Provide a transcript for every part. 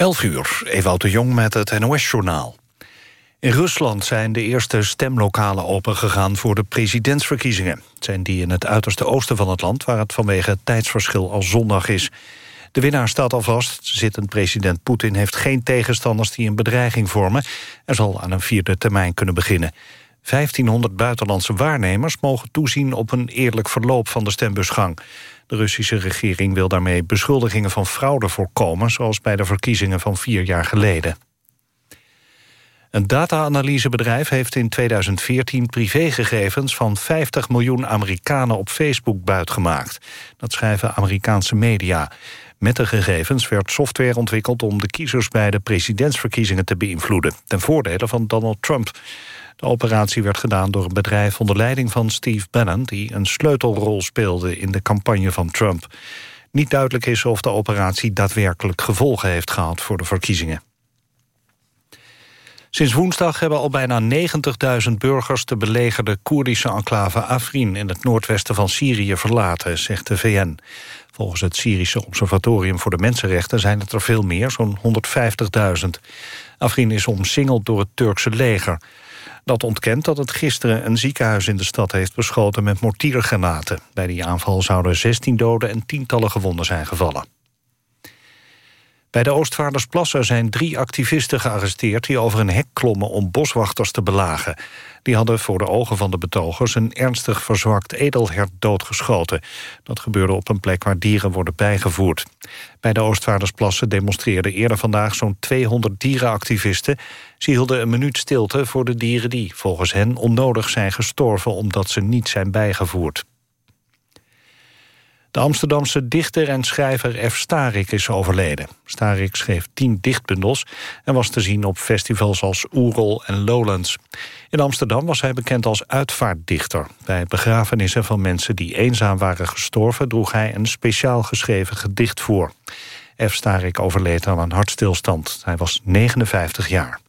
11 uur, Ewout de Jong met het NOS-journaal. In Rusland zijn de eerste stemlokalen opengegaan voor de presidentsverkiezingen. Het zijn die in het uiterste oosten van het land... waar het vanwege het tijdsverschil al zondag is. De winnaar staat al vast. Zittend president Poetin heeft geen tegenstanders die een bedreiging vormen... en zal aan een vierde termijn kunnen beginnen. 1500 buitenlandse waarnemers mogen toezien op een eerlijk verloop van de stembusgang. De Russische regering wil daarmee beschuldigingen van fraude voorkomen... zoals bij de verkiezingen van vier jaar geleden. Een data-analysebedrijf heeft in 2014 privégegevens van 50 miljoen Amerikanen op Facebook buitgemaakt. Dat schrijven Amerikaanse media. Met de gegevens werd software ontwikkeld om de kiezers bij de presidentsverkiezingen te beïnvloeden. Ten voordele van Donald Trump. De operatie werd gedaan door een bedrijf onder leiding van Steve Bannon... die een sleutelrol speelde in de campagne van Trump. Niet duidelijk is of de operatie daadwerkelijk gevolgen heeft gehad voor de verkiezingen. Sinds woensdag hebben al bijna 90.000 burgers... de belegerde Koerdische enclave Afrin in het noordwesten van Syrië verlaten, zegt de VN. Volgens het Syrische Observatorium voor de Mensenrechten zijn het er veel meer, zo'n 150.000. Afrin is omsingeld door het Turkse leger. Dat ontkent dat het gisteren een ziekenhuis in de stad heeft beschoten met mortiergranaten. Bij die aanval zouden 16 doden en tientallen gewonden zijn gevallen. Bij de Oostvaardersplassen zijn drie activisten gearresteerd... die over een hek klommen om boswachters te belagen. Die hadden voor de ogen van de betogers... een ernstig verzwakt edelhert doodgeschoten. Dat gebeurde op een plek waar dieren worden bijgevoerd. Bij de Oostvaardersplassen demonstreerden eerder vandaag... zo'n 200 dierenactivisten. Ze hielden een minuut stilte voor de dieren die, volgens hen... onnodig zijn gestorven omdat ze niet zijn bijgevoerd. De Amsterdamse dichter en schrijver F. Starik is overleden. Starik schreef tien dichtbundels en was te zien op festivals als Oerol en Lowlands. In Amsterdam was hij bekend als uitvaartdichter. Bij begrafenissen van mensen die eenzaam waren gestorven... droeg hij een speciaal geschreven gedicht voor. F. Starik overleed aan een hartstilstand. Hij was 59 jaar.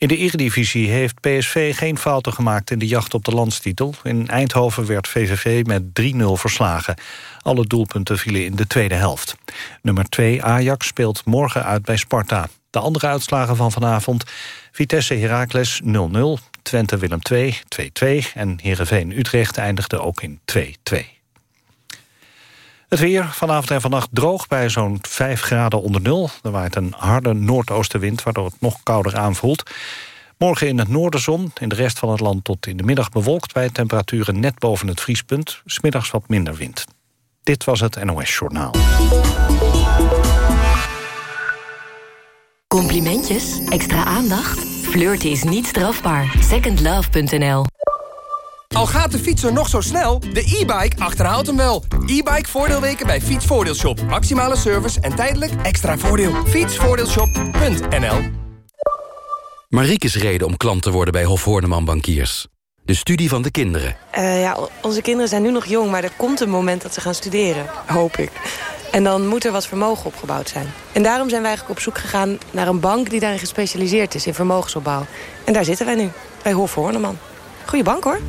In de Eredivisie heeft PSV geen fouten gemaakt in de jacht op de landstitel. In Eindhoven werd VVV met 3-0 verslagen. Alle doelpunten vielen in de tweede helft. Nummer 2 Ajax speelt morgen uit bij Sparta. De andere uitslagen van vanavond... Vitesse Heracles 0-0, Twente Willem 2 2-2... en Heerenveen Utrecht eindigde ook in 2-2. Het weer vanavond en vannacht droog bij zo'n 5 graden onder nul. Er waait een harde noordoostenwind, waardoor het nog kouder aanvoelt. Morgen in het noorden zon, in de rest van het land tot in de middag bewolkt... bij temperaturen net boven het vriespunt, smiddags wat minder wind. Dit was het NOS Journaal. Complimentjes? Extra aandacht? Flirten is niet strafbaar. Secondlove.nl al gaat de fietser nog zo snel, de e-bike achterhaalt hem wel. E-bike voordeelweken bij Fietsvoordeelshop. Maximale service en tijdelijk extra voordeel. Fietsvoordeelshop.nl Mariekes reden om klant te worden bij Hof Horneman Bankiers. De studie van de kinderen. Uh, ja, onze kinderen zijn nu nog jong, maar er komt een moment dat ze gaan studeren. Hoop ik. En dan moet er wat vermogen opgebouwd zijn. En daarom zijn wij eigenlijk op zoek gegaan naar een bank die daarin gespecialiseerd is in vermogensopbouw. En daar zitten wij nu, bij Hof Horneman. Goeie bank hoor.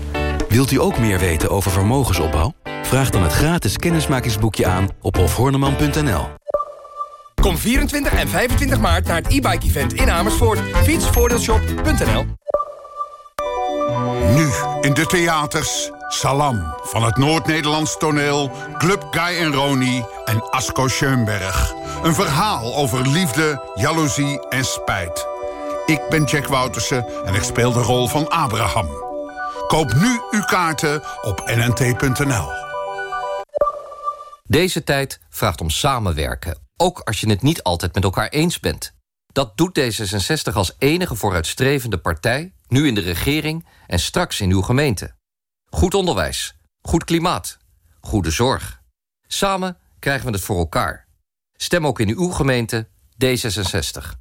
Wilt u ook meer weten over vermogensopbouw? Vraag dan het gratis kennismakingsboekje aan op hofhorneman.nl. Kom 24 en 25 maart naar het e-bike event in Amersfoort. Fietsvoordeelshop.nl Nu in de theaters Salam van het Noord-Nederlands toneel... Club Guy en Roni en Asko Schoenberg. Een verhaal over liefde, jaloezie en spijt. Ik ben Jack Woutersen en ik speel de rol van Abraham... Koop nu uw kaarten op nnt.nl. Deze tijd vraagt om samenwerken, ook als je het niet altijd met elkaar eens bent. Dat doet D66 als enige vooruitstrevende partij, nu in de regering en straks in uw gemeente. Goed onderwijs, goed klimaat, goede zorg. Samen krijgen we het voor elkaar. Stem ook in uw gemeente D66.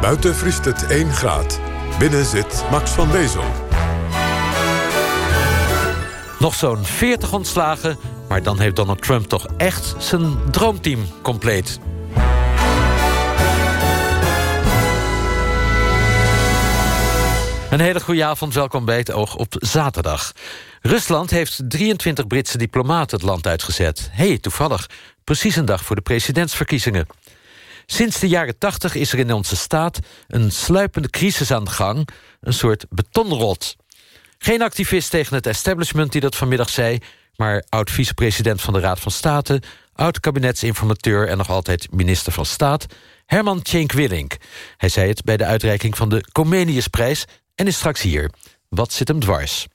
Buiten vriest het 1 graad. Binnen zit Max van Wezel. Nog zo'n 40 ontslagen, maar dan heeft Donald Trump toch echt zijn droomteam compleet. Een hele goede avond, welkom bij het Oog op zaterdag. Rusland heeft 23 Britse diplomaten het land uitgezet. hey, toevallig, precies een dag voor de presidentsverkiezingen. Sinds de jaren 80 is er in onze staat een sluipende crisis aan de gang... een soort betonrot. Geen activist tegen het establishment die dat vanmiddag zei... maar oud-vicepresident van de Raad van State... oud-kabinetsinformateur en nog altijd minister van Staat... Herman Tjenk Willink. Hij zei het bij de uitreiking van de Comeniusprijs... en is straks hier. Wat zit hem dwars?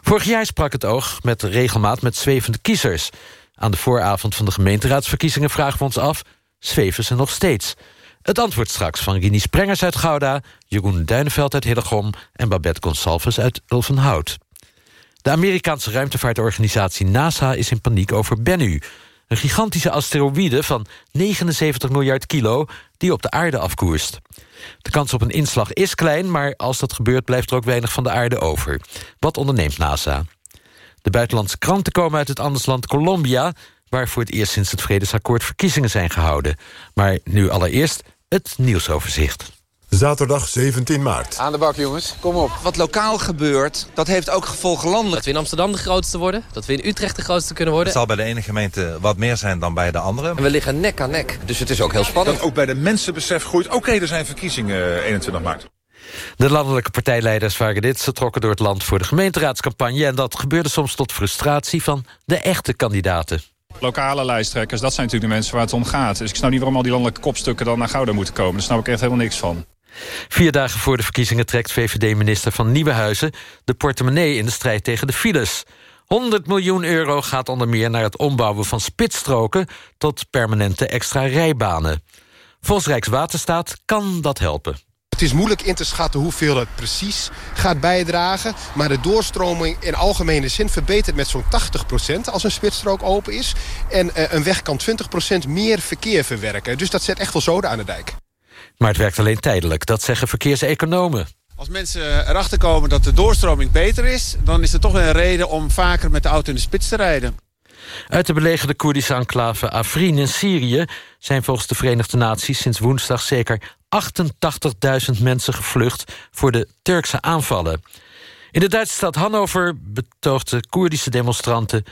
Vorig jaar sprak het oog met regelmaat met zwevende kiezers. Aan de vooravond van de gemeenteraadsverkiezingen vragen we ons af... zweven ze nog steeds? Het antwoord straks van Rini Sprengers uit Gouda... Jeroen Duineveld uit Hillegom en Babette Gonsalves uit Ulvenhout. De Amerikaanse ruimtevaartorganisatie NASA is in paniek over Bennu... een gigantische asteroïde van 79 miljard kilo... die op de aarde afkoerst. De kans op een inslag is klein, maar als dat gebeurt... blijft er ook weinig van de aarde over. Wat onderneemt NASA? De buitenlandse kranten komen uit het andersland Colombia... waar voor het eerst sinds het Vredesakkoord verkiezingen zijn gehouden. Maar nu allereerst het nieuwsoverzicht. Zaterdag 17 maart. Aan de bak, jongens. Kom op. Wat lokaal gebeurt, dat heeft ook gevolgen landelijk. Dat we in Amsterdam de grootste worden. Dat we in Utrecht de grootste kunnen worden. Het zal bij de ene gemeente wat meer zijn dan bij de andere. En we liggen nek aan nek, dus het is ook heel spannend. Dat ook bij de mensenbesef groeit. Oké, er zijn verkiezingen 21 maart. De landelijke partijleiders waren dit. Ze trokken door het land voor de gemeenteraadscampagne... en dat gebeurde soms tot frustratie van de echte kandidaten. Lokale lijsttrekkers, dat zijn natuurlijk de mensen waar het om gaat. Dus ik snap niet waarom al die landelijke kopstukken dan naar Gouda moeten komen. Daar snap ik echt helemaal niks van. Vier dagen voor de verkiezingen trekt VVD-minister van Nieuwenhuizen... de portemonnee in de strijd tegen de files. 100 miljoen euro gaat onder meer naar het ombouwen van spitsstroken... tot permanente extra rijbanen. Volgens Rijkswaterstaat kan dat helpen. Het is moeilijk in te schatten hoeveel het precies gaat bijdragen. Maar de doorstroming in algemene zin verbetert met zo'n 80% als een spitsstrook open is. En uh, een weg kan 20% meer verkeer verwerken. Dus dat zet echt wel zoden aan de dijk. Maar het werkt alleen tijdelijk, dat zeggen verkeerseconomen. Als mensen erachter komen dat de doorstroming beter is... dan is er toch een reden om vaker met de auto in de spits te rijden. Uit de belegerde Koerdische enclave Afrin in Syrië... zijn volgens de Verenigde Naties sinds woensdag zeker 88.000 mensen gevlucht... voor de Turkse aanvallen. In de Duitse stad Hannover betoogden Koerdische demonstranten...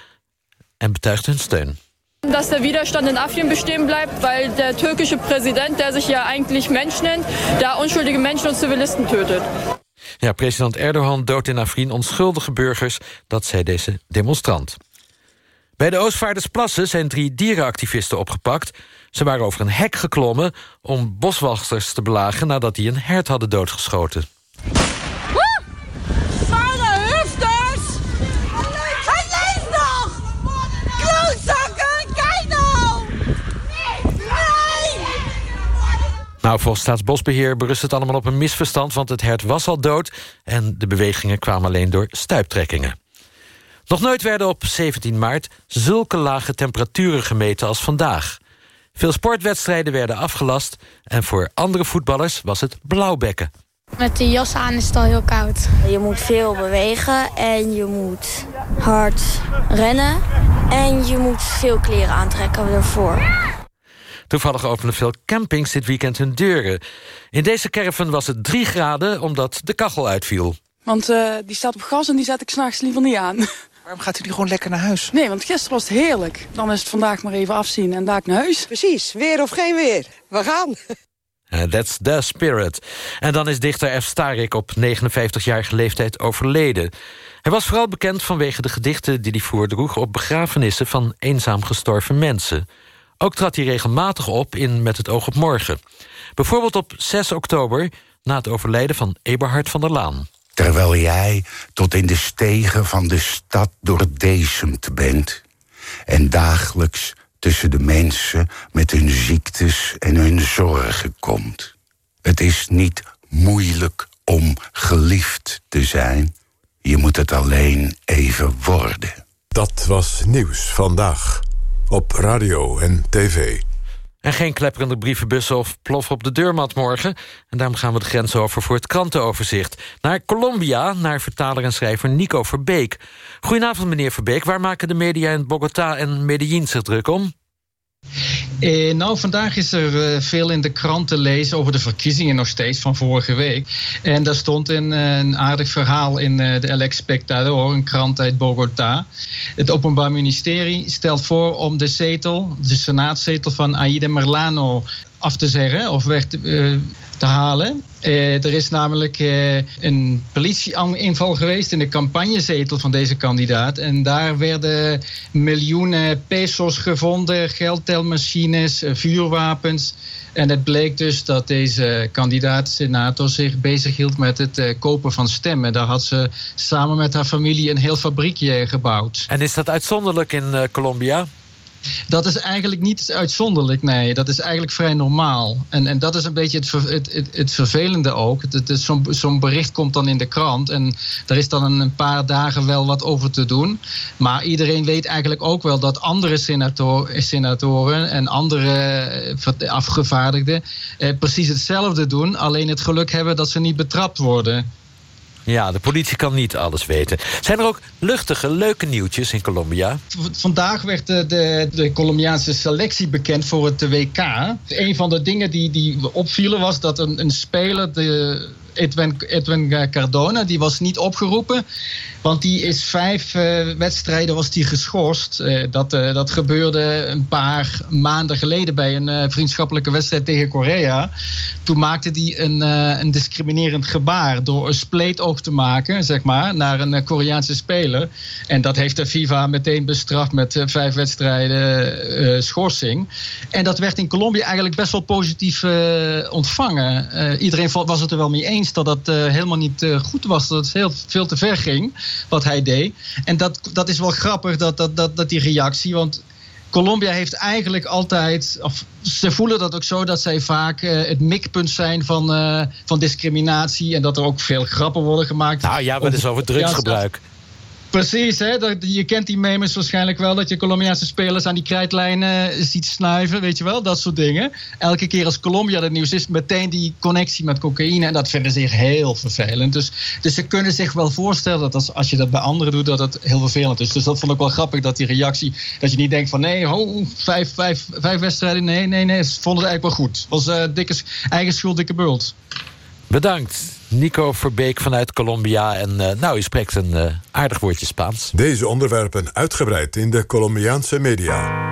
en betuigden hun steun. Dass der Widerstand in Afrin bestehen bleibt, weil der türkische Präsident, der sich ja eigentlich Mensch nennt, da unschuldige Menschen und Zivilisten tötet. Ja, president Erdogan doodt in Afrin onschuldige burgers, dat zei deze demonstrant. Bij de Oostvaardersplassen zijn drie dierenactivisten opgepakt. Ze waren over een hek geklommen om boswachters te belagen... nadat die een hert hadden doodgeschoten. Nou, volgens Staatsbosbeheer berust het allemaal op een misverstand... want het hert was al dood en de bewegingen kwamen alleen door stuiptrekkingen. Nog nooit werden op 17 maart zulke lage temperaturen gemeten als vandaag. Veel sportwedstrijden werden afgelast... en voor andere voetballers was het blauwbekken. Met de jas aan is het al heel koud. Je moet veel bewegen en je moet hard rennen. En je moet veel kleren aantrekken ervoor. Toevallig openen veel campings dit weekend hun deuren. In deze caravan was het 3 graden omdat de kachel uitviel. Want uh, die staat op gas en die zet ik s'nachts liever niet aan. Waarom gaat u die gewoon lekker naar huis? Nee, want gisteren was het heerlijk. Dan is het vandaag maar even afzien en daar naar huis. Precies, weer of geen weer. We gaan. Uh, that's the spirit. En dan is dichter F. Starik op 59-jarige leeftijd overleden. Hij was vooral bekend vanwege de gedichten die hij voordroeg... op begrafenissen van eenzaam gestorven mensen. Ook trad hij regelmatig op in Met het oog op morgen. Bijvoorbeeld op 6 oktober, na het overlijden van Eberhard van der Laan. Terwijl jij tot in de stegen van de stad doordezemt bent... en dagelijks tussen de mensen met hun ziektes en hun zorgen komt. Het is niet moeilijk om geliefd te zijn. Je moet het alleen even worden. Dat was Nieuws Vandaag. Op radio en tv. En geen klepperende brievenbussen of plof op de deurmat morgen. En daarom gaan we de grens over voor het krantenoverzicht. Naar Colombia, naar vertaler en schrijver Nico Verbeek. Goedenavond, meneer Verbeek. Waar maken de media in Bogota en Medellin zich druk om? Eh, nou, vandaag is er uh, veel in de krant te lezen over de verkiezingen nog steeds van vorige week. En daar stond uh, een aardig verhaal in uh, de El Espectador, een krant uit Bogota. Het Openbaar Ministerie stelt voor om de zetel, de senaatzetel van Aida Merlano af te zeggen of weg te, te halen. Uh, er is namelijk uh, een politieinval geweest in de campagnezetel van deze kandidaat. En daar werden miljoenen pesos gevonden, geldtelmachines, uh, vuurwapens. En het bleek dus dat deze kandidaat-senator zich bezighield met het kopen van stemmen. Daar had ze samen met haar familie een heel fabriekje gebouwd. En is dat uitzonderlijk in Colombia? Dat is eigenlijk niet uitzonderlijk, nee. Dat is eigenlijk vrij normaal. En, en dat is een beetje het, het, het, vervelende ook. Zo'n zo bericht komt dan in de krant en er is dan een, paar dagen wel wat over te doen. Maar iedereen weet eigenlijk ook wel dat andere senator, senatoren en andere eh, afgevaardigden eh, precies hetzelfde doen. Alleen het geluk hebben dat ze niet betrapt worden. Ja, de politie kan niet alles weten. Zijn er ook luchtige, leuke nieuwtjes in Colombia? Vandaag werd de, de, de Colombiaanse selectie bekend voor het WK. Een van de dingen die, die opvielen was dat een, een speler... De, Edwin, Cardona, die was niet opgeroepen. Want die is vijf uh, wedstrijden was die geschorst. Uh, dat, uh, dat gebeurde een paar maanden geleden bij een vriendschappelijke wedstrijd tegen Korea. Toen maakte hij een, een discriminerend gebaar door een spleetoog te maken, zeg maar, naar een Koreaanse speler. En dat heeft de FIFA meteen bestraft met vijf wedstrijden schorsing. En dat werd in Colombia eigenlijk best wel positief ontvangen. iedereen was het er wel mee eens dat dat helemaal niet goed was, dat het heel veel te ver ging wat hij deed. En dat, dat is wel grappig, dat, dat, dat, dat die reactie. Want Colombia heeft eigenlijk altijd, of ze voelen dat ook zo, dat zij vaak uh, het mikpunt zijn van, uh, van discriminatie. En dat er ook veel grappen worden gemaakt. Nou ja, maar het is over drugsgebruik. Precies, hè? je kent die memes waarschijnlijk wel... dat je Colombiaanse spelers aan die krijtlijnen eh, ziet snuiven, weet je wel? Dat soort dingen. Elke keer als Colombia het nieuws is, meteen die connectie met cocaïne... en dat vinden ze heel vervelend. Dus, dus ze kunnen zich wel voorstellen dat als, als je dat bij anderen doet... dat het heel vervelend is. Dus dat vond ik wel grappig, dat die reactie... dat je niet denkt van nee, ho, vijf, vijf, vijf wedstrijden... nee, nee, nee, ze vonden het eigenlijk wel goed. Het was uh, dikke, eigen schuld, dikke bult. Bedankt. Nico Verbeek vanuit Colombia. En uh, nou, u spreekt een uh, aardig woordje Spaans. Deze onderwerpen uitgebreid in de Colombiaanse media.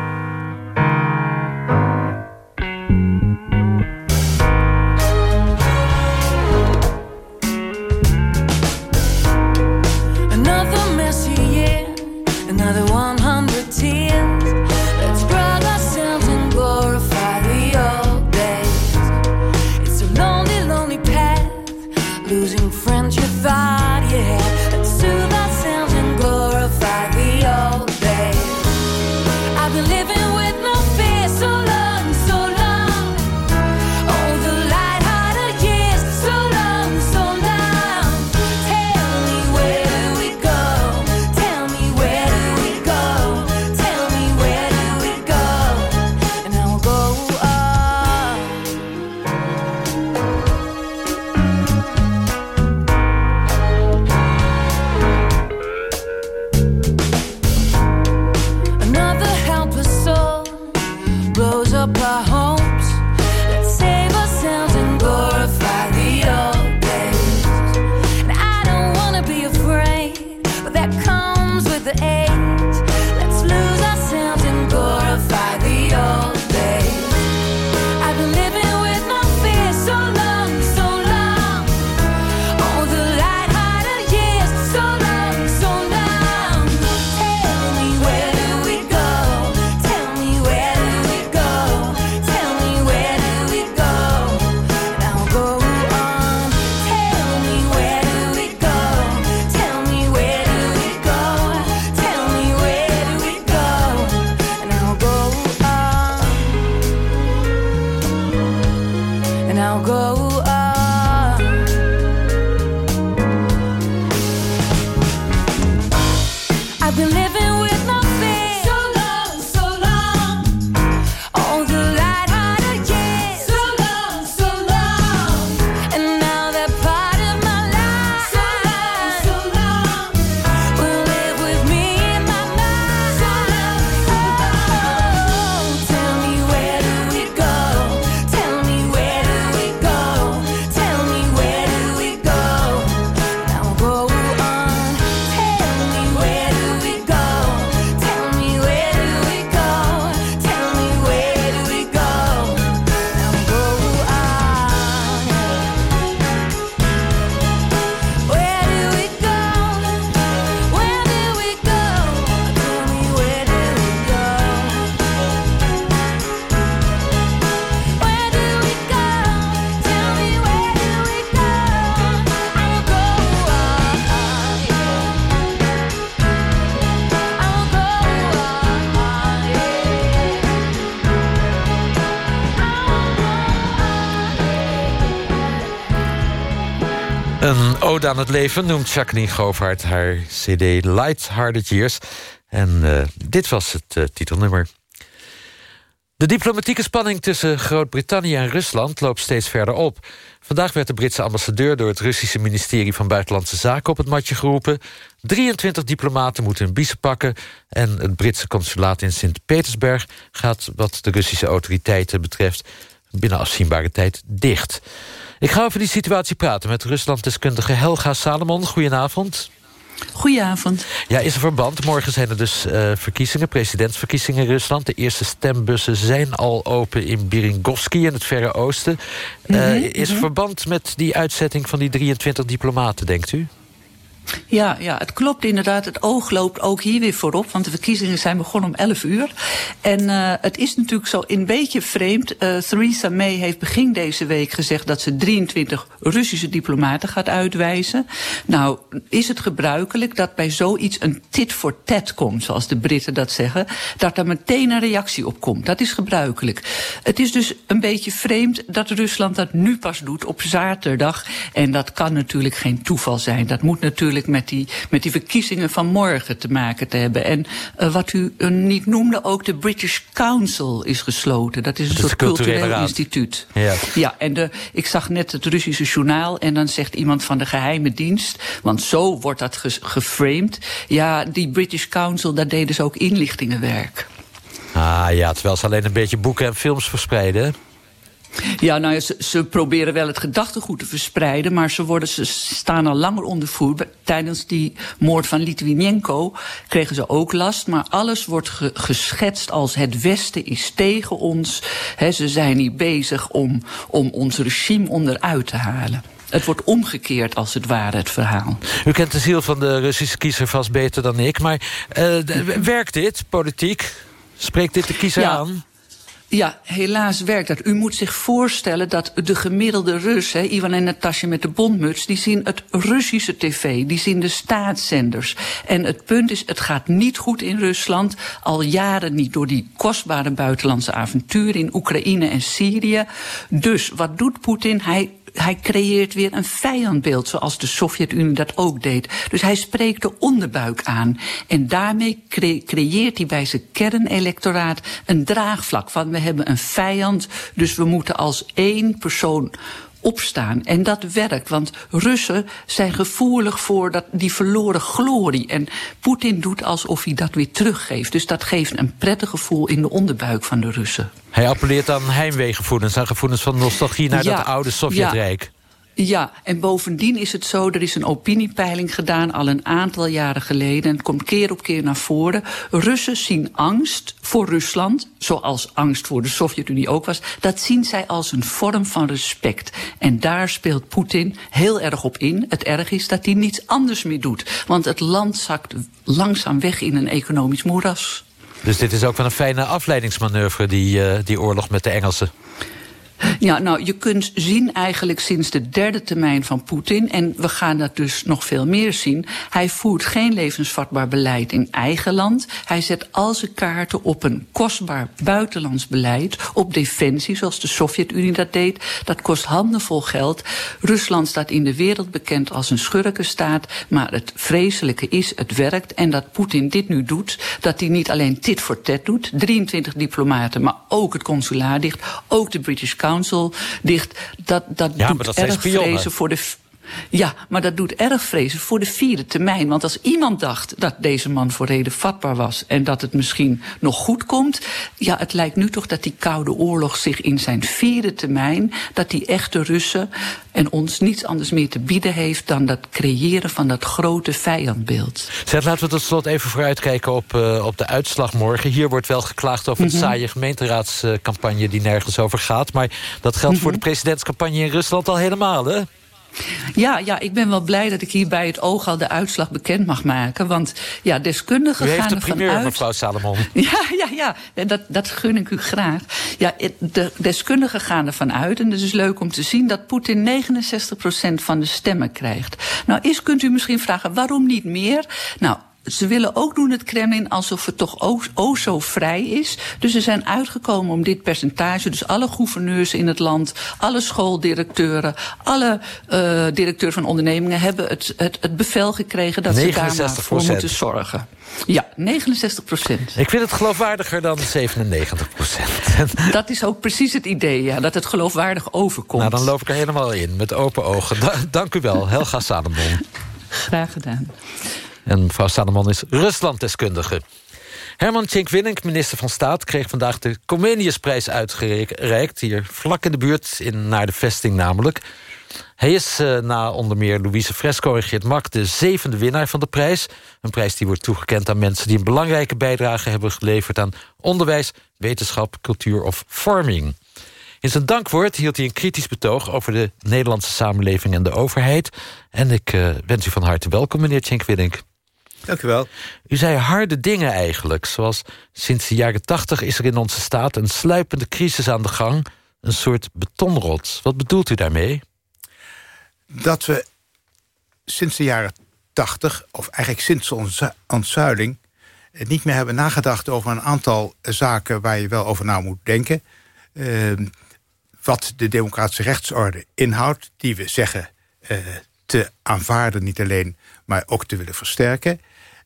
Aan het leven noemt Jacqueline Govaert haar cd Light-Hearted Years. En uh, dit was het uh, titelnummer. De diplomatieke spanning tussen Groot-Brittannië en Rusland loopt steeds verder op. Vandaag werd de Britse ambassadeur door het Russische ministerie van Buitenlandse Zaken op het matje geroepen. 23 diplomaten moeten hun biezen pakken. En het Britse consulaat in Sint-Petersburg gaat, wat de Russische autoriteiten betreft, binnen afzienbare tijd dicht. Ik ga over die situatie praten met Ruslanddeskundige Helga Salomon. Goedenavond. Goedenavond. Ja, is er verband? Morgen zijn er dus uh, verkiezingen, presidentsverkiezingen in Rusland. De eerste stembussen zijn al open in Biringovski in het Verre Oosten. Uh, mm -hmm. Is er verband met die uitzetting van die 23 diplomaten, denkt u? Ja, ja, het klopt inderdaad. Het oog loopt ook hier weer voorop, want de verkiezingen zijn begonnen om 11 uur. En uh, het is natuurlijk zo een beetje vreemd. Uh, Theresa May heeft begin deze week gezegd dat ze 23 Russische diplomaten gaat uitwijzen. Nou, is het gebruikelijk dat bij zoiets een tit voor tat komt, zoals de Britten dat zeggen, dat er meteen een reactie op komt. Dat is gebruikelijk. Het is dus een beetje vreemd dat Rusland dat nu pas doet op zaterdag. En dat kan natuurlijk geen toeval zijn. Dat moet natuurlijk met die, met die verkiezingen van morgen te maken te hebben. En uh, wat u uh, niet noemde, ook de British Council is gesloten. Dat is een dat soort cultureel instituut. Ja, ja en de, ik zag net het Russische journaal en dan zegt iemand van de geheime dienst, want zo wordt dat ge geframed. Ja, die British Council, daar deden ze ook inlichtingenwerk. Ah ja, terwijl ze alleen een beetje boeken en films verspreiden. Ja, nou ja, ze, ze, proberen wel het gedachtegoed te verspreiden... maar ze, worden, ze staan al langer onder voer. Tijdens die moord van Litvinenko kregen ze ook last... maar alles wordt ge, geschetst als het Westen is tegen ons. He, ze zijn niet bezig om, om ons regime onderuit te halen. Het wordt omgekeerd als het ware, het verhaal. U kent de ziel van de Russische kiezer vast beter dan ik... maar uh, werkt dit, politiek? Spreekt dit de kiezer ja. aan? Ja, helaas werkt dat. U moet zich voorstellen dat de gemiddelde Rus, Ivan en Natasja met de bondmuts, die zien het Russische tv, die zien de staatszenders. En het punt is, het gaat niet goed in Rusland, al jaren niet door die kostbare buitenlandse avonturen in Oekraïne en Syrië. Dus wat doet Poetin? Hij hij creëert weer een vijandbeeld, zoals de Sovjet-Unie dat ook deed. Dus hij spreekt de onderbuik aan. En daarmee cre creëert hij bij zijn kernelectoraat een draagvlak van we hebben een vijand, dus we moeten als één persoon opstaan. En dat werkt, want Russen zijn gevoelig voor dat, die verloren glorie. En Poetin doet alsof hij dat weer teruggeeft. Dus dat geeft een prettig gevoel in de onderbuik van de Russen. Hij appelleert aan heimweegevoelens, aan gevoelens van nostalgie naar Ja, dat oude Sovjetrijk. Ja, en bovendien is het zo, er is een opiniepeiling gedaan al een aantal jaren geleden. En het komt keer op keer naar voren. Russen zien angst voor Rusland, zoals angst voor de Sovjet-Unie ook was. Dat zien zij als een vorm van respect. En daar speelt Poetin heel erg op in. Het erg is dat hij niets anders meer doet. Want het land zakt langzaam weg in een economisch moeras. Dus dit is ook wel een fijne afleidingsmanoeuvre, die, uh, die oorlog met de Engelsen. Ja, nou, je kunt zien eigenlijk sinds de derde termijn van Poetin... en we gaan dat dus nog veel meer zien... hij voert geen levensvatbaar beleid in eigen land. Hij zet al zijn kaarten op een kostbaar buitenlands beleid... op defensie, zoals de Sovjet-Unie dat deed. Dat kost handenvol geld. Rusland staat in de wereld bekend als een schurkenstaat... maar het vreselijke is, het werkt. En dat Poetin dit nu doet, dat hij niet alleen tit voor tat doet... 23 diplomaten, maar ook het consulaat dicht... ook de British Council dicht. Dat, dat Ja, doet dat erg vrezen voor de. Ja, maar dat doet erg vrezen voor de vierde termijn. Want als iemand dacht dat deze man voor reden vatbaar was... en dat het misschien nog goed komt... ja, het lijkt nu toch dat die Koude Oorlog zich in zijn vierde termijn... dat die echte Russen en ons niets anders meer te bieden heeft... dan dat creëren van dat grote vijandbeeld. Zeg, laten we tot slot even vooruitkijken op, uh, op de uitslag morgen. Hier wordt wel geklaagd over de saaie gemeenteraadscampagne... die nergens over gaat. Maar dat geldt voor Mhm. de presidentscampagne in Rusland al helemaal, hè? Ja, ja, ik ben wel blij dat ik hier bij het oog al de uitslag bekend mag maken. Want ja, deskundigen U heeft gaan de primeur, uit... mevrouw Salomon. Ja, ja, ja. Dat, dat gun ik u graag. Ja, de deskundigen gaan ervan uit, en het is leuk om te zien... dat Poetin 69% van de stemmen krijgt. Nou, eens kunt u misschien vragen, waarom niet meer? Nou, ze willen ook doen het Kremlin alsof het toch ook zo vrij is. Dus ze zijn uitgekomen om dit percentage. Dus alle gouverneurs in het land, alle schooldirecteuren, alle uh, directeuren van ondernemingen hebben het, het, het bevel gekregen dat ze daar voor moeten zorgen. Ja, 69 procent. Ik vind het geloofwaardiger dan 97 procent. Dat is ook precies het idee, ja, dat het geloofwaardig overkomt. Nou, dan loop ik er helemaal in, met open ogen. Da dank u wel, Helga Salomon. Graag gedaan. En mevrouw Salomon is Ruslanddeskundige. Herman Tjenk-Willink, minister van Staat... kreeg vandaag de Comeniusprijs uitgereikt. Hier vlak in de buurt, in, naar de vesting namelijk. Hij is uh, na onder meer Louise Fresco en Geert Mak... de zevende winnaar van de prijs. Een prijs die wordt toegekend aan mensen... die een belangrijke bijdrage hebben geleverd aan onderwijs... wetenschap, cultuur of farming. In zijn dankwoord hield hij een kritisch betoog... over de Nederlandse samenleving en de overheid. En ik uh, wens u van harte welkom, meneer Tjenk-Willink. Dank u wel. U zei harde dingen eigenlijk. Zoals sinds de jaren tachtig is er in onze staat... een sluipende crisis aan de gang. Een soort betonrots. Wat bedoelt u daarmee? Dat we sinds de jaren tachtig... of eigenlijk sinds onze ontzuiling... niet meer hebben nagedacht over een aantal zaken... waar je wel over na moet denken. Uh, wat de democratische rechtsorde inhoudt... die we zeggen uh, te aanvaarden niet alleen... maar ook te willen versterken...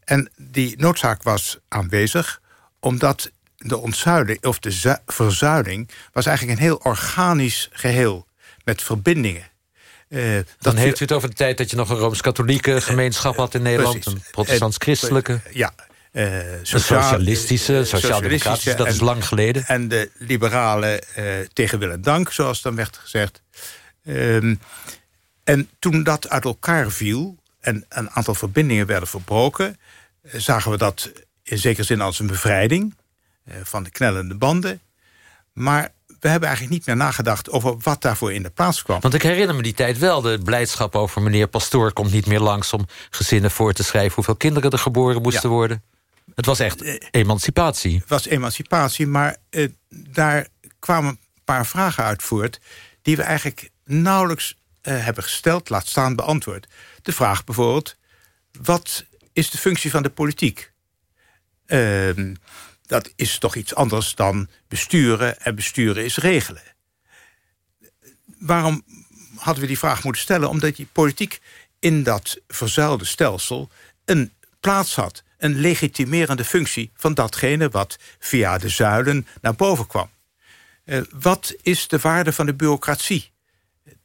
En die noodzaak was aanwezig, omdat de ontzuiling, of de verzuiling... was eigenlijk een heel organisch geheel met verbindingen. Uh, Dan heeft u het over de tijd dat je nog een Rooms-Katholieke gemeenschap had in Nederland... een protestants-christelijke... Ja, uh, sociaal, socialistische, sociaal-democratische, dat is lang geleden. En de liberalen uh, tegen wil en dank, zoals dan werd gezegd. Um, en toen dat uit elkaar viel en een aantal verbindingen werden verbroken zagen we dat in zekere zin als een bevrijding eh, van de knellende banden. Maar we hebben eigenlijk niet meer nagedacht over wat daarvoor in de plaats kwam. Want ik herinner me die tijd wel. De blijdschap over meneer Pastoor komt niet meer langs... om gezinnen voor te schrijven hoeveel kinderen er geboren moesten worden. Het was echt eh, emancipatie. Het was emancipatie, maar eh, daar kwamen een paar vragen uit voort... die we eigenlijk nauwelijks eh, hebben gesteld, laat staan beantwoord. De vraag bijvoorbeeld, wat is de functie van de politiek. Uh, dat is toch iets anders dan besturen en besturen is regelen. Waarom hadden we die vraag moeten stellen? Omdat die politiek in dat verzuilde stelsel een plaats had. Een legitimerende functie van datgene wat via de zuilen naar boven kwam. Uh, wat is de waarde van de bureaucratie?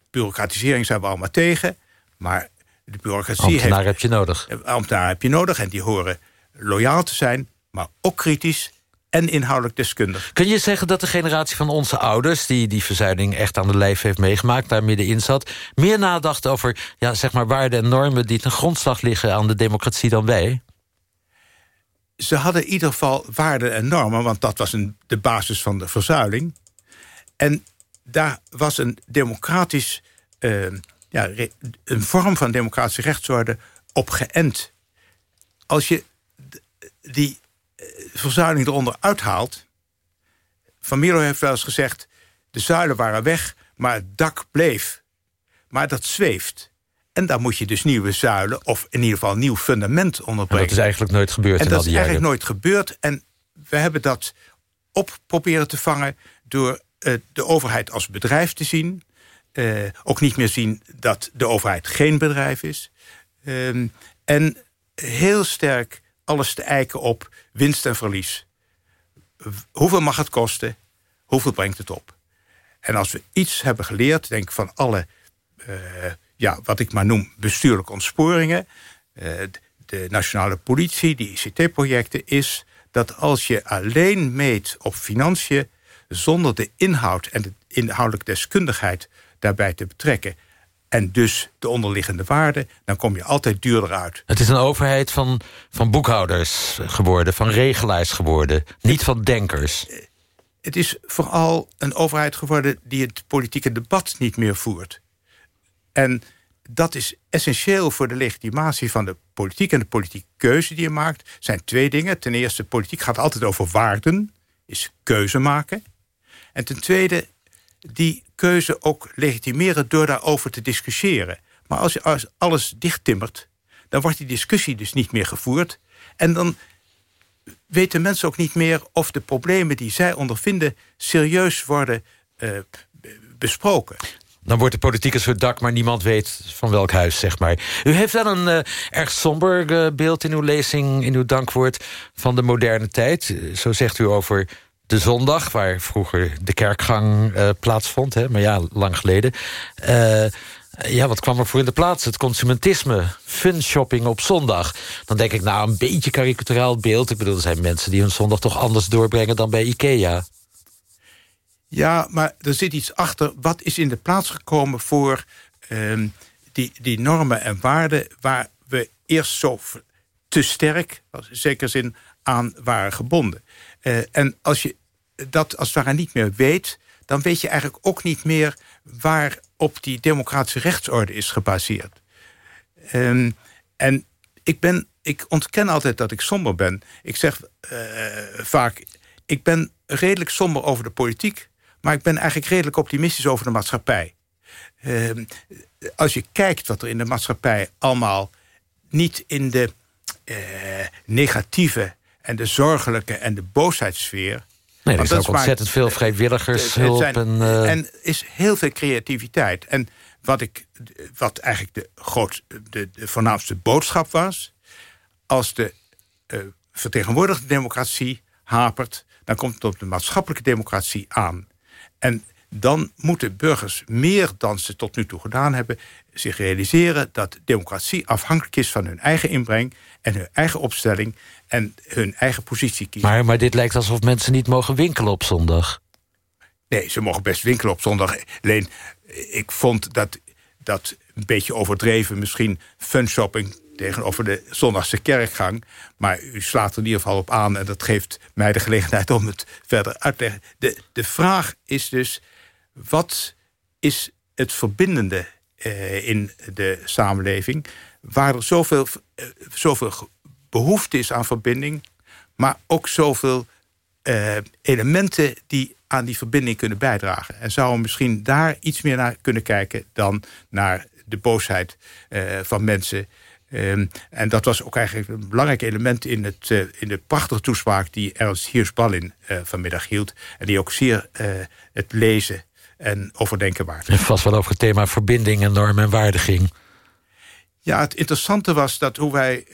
Bureaucratisering zijn we allemaal tegen, maar de bureaucratie Ambtenaar heeft, heb je nodig. Eh, ambtenaar heb je nodig en die horen loyaal te zijn... maar ook kritisch en inhoudelijk deskundig. Kun je zeggen dat de generatie van onze ouders... die die verzuiling echt aan de lijf heeft meegemaakt... daar middenin zat, meer nadacht over ja, zeg maar, waarden en normen... die ten grondslag liggen aan de democratie dan wij? Ze hadden in ieder geval waarden en normen... want dat was een, de basis van de verzuiling. En daar was een democratisch... Uh, ja, een vorm van democratische rechtsorde op geënt. Als je die eh, verzuiling eronder uithaalt... Van Milo heeft wel eens gezegd... de zuilen waren weg, maar het dak bleef. Maar dat zweeft. En daar moet je dus nieuwe zuilen... of in ieder geval een nieuw fundament onderbrengen. En dat is eigenlijk nooit gebeurd en in dat is eigenlijk nooit gebeurd. En we hebben dat op proberen te vangen... door uh, de overheid als bedrijf te zien uh, ook niet meer zien dat de overheid geen bedrijf is. Uh, en heel sterk alles te eiken op winst en verlies. Hoeveel mag het kosten? Hoeveel brengt het op? En als we iets hebben geleerd, denk ik van alle, uh, ja, wat ik maar noem, bestuurlijke ontsporingen, uh, de nationale politie, die ICT-projecten, is dat als je alleen meet op financiën, zonder de inhoud en de inhoudelijke deskundigheid daarbij te betrekken en dus de onderliggende waarde... dan kom je altijd duurder uit. Het is een overheid van, van boekhouders geworden, van regelaars geworden... niet van denkers. Eh, het is vooral een overheid geworden die het politieke debat niet meer voert. En dat is essentieel voor de legitimatie van de politiek... en de politieke keuze die je maakt, zijn twee dingen. Ten eerste, politiek gaat altijd over waarden, is keuze maken. En ten tweede, die keuze ook legitimeren door daarover te discussiëren. Maar als je alles dichttimmert, dan wordt die discussie dus niet meer gevoerd. En dan weten mensen ook niet meer of de problemen die zij ondervinden serieus worden uh, besproken. Dan wordt de politiek een soort dak, maar niemand weet van welk huis, zeg maar. U heeft wel een uh, erg somber uh, beeld in uw lezing, in uw dankwoord... van de moderne tijd. Zo zegt u over de zondag, waar vroeger de kerkgang uh, plaatsvond. Hè, maar ja, lang geleden. ja, wat kwam er voor in de plaats? Het consumentisme, fun shopping op zondag. Dan denk ik, nou, een beetje karikaturaal beeld. Ik bedoel, er zijn mensen die hun zondag toch anders doorbrengen dan bij Ikea. Ja, maar er zit iets achter. Wat is in de plaats gekomen voor um, die, die normen en waarden... waar we eerst zo te sterk, in zekere zin, aan waren gebonden. Uh, en als je dat als het ware niet meer weet... dan weet je eigenlijk ook niet meer... waar op die democratische rechtsorde is gebaseerd. Um, en ik, ben, ik ontken altijd dat ik somber ben. Ik zeg uh, vaak, ik ben redelijk somber over de politiek... Maar ik ben eigenlijk redelijk optimistisch over de maatschappij. Uh, als je kijkt wat er in de maatschappij allemaal... niet in de uh, negatieve en de zorgelijke en de boosheidssfeer... Nee, er is ook ontzettend veel vrijwilligershulp. Zijn, en, uh... en is heel veel creativiteit. En wat, ik, wat eigenlijk de, groot, de, de voornaamste boodschap was... als de uh, vertegenwoordigde democratie hapert... dan komt het op de maatschappelijke democratie aan. En dan moeten burgers meer dan ze tot nu toe gedaan hebben... zich realiseren dat democratie afhankelijk is van hun eigen inbreng... en hun eigen opstelling en hun eigen positie kiezen. Maar, maar dit lijkt alsof mensen niet mogen winkelen op zondag. Nee, ze mogen best winkelen op zondag. Alleen, ik vond dat, dat een beetje overdreven... misschien funshopping tegenover de zondagse kerkgang. Maar u slaat er in ieder geval op aan... en dat geeft mij de gelegenheid om het verder uit te leggen. De, de vraag is dus, wat is het verbindende eh, in de samenleving... waar er zoveel, eh, zoveel behoefte is aan verbinding... maar ook zoveel eh, elementen die aan die verbinding kunnen bijdragen. En zouden we misschien daar iets meer naar kunnen kijken... dan naar de boosheid van mensen Um, en dat was ook eigenlijk een belangrijk element in, het, in de prachtige toespraak... die Ernst Hirschballin uh, vanmiddag hield. En die ook zeer het lezen en overdenken waard. En vast wel over het thema verbinding en norm en waarde ging. Ja, het interessante was dat hoe wij,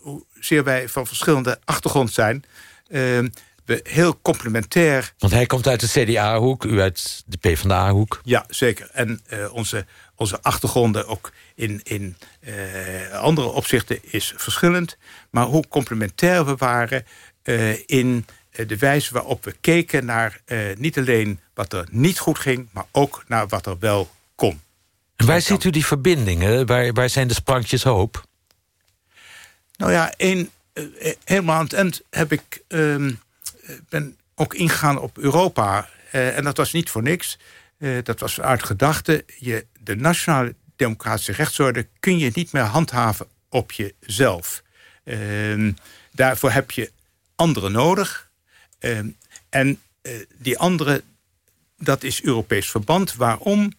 hoe zeer wij van verschillende achtergrond zijn... Ehm, we heel complementair... Want hij komt uit de CDA-hoek, u uit de PvdA-hoek. Ja, zeker. En onze, onze achtergronden ook in, in uh, andere opzichten is verschillend. Maar hoe complementair we waren in de wijze waarop we keken naar niet alleen wat er niet goed ging... maar ook naar wat er wel kon. En waar ziet u die verbindingen? Waar, waar zijn de sprankjes hoop? Nou ja, een, helemaal aan het eind heb ik, ehm, ben ook ingegaan op Europa. en dat was niet voor niks. dat was uit gedachte. Je, de nationale democratische rechtsorde kun je niet meer handhaven op jezelf. Uh, daarvoor heb je anderen nodig. Uh, en uh, die anderen, dat is Europees verband. Waarom?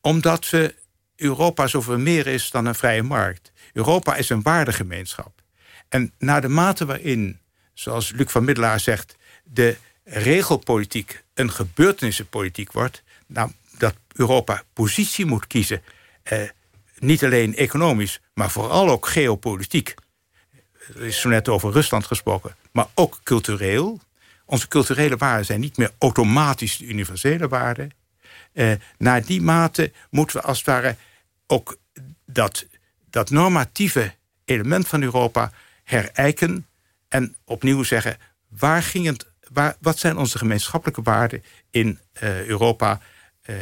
Omdat we Europa zoveel meer is dan een vrije markt. Europa is een waardegemeenschap. En naar de mate waarin, zoals Luc van Middelaar zegt... de regelpolitiek een gebeurtenissenpolitiek wordt... Nou, dat Europa positie moet kiezen eh, niet alleen economisch, maar vooral ook geopolitiek. Er is zo net over Rusland gesproken. Maar ook cultureel. Onze culturele waarden zijn niet meer automatisch de universele waarden. Eh, naar die mate moeten we als het ware ook dat, dat normatieve element van Europa herijken. En opnieuw zeggen, waar ging het, waar, wat zijn onze gemeenschappelijke waarden in uh, Europa... Uh,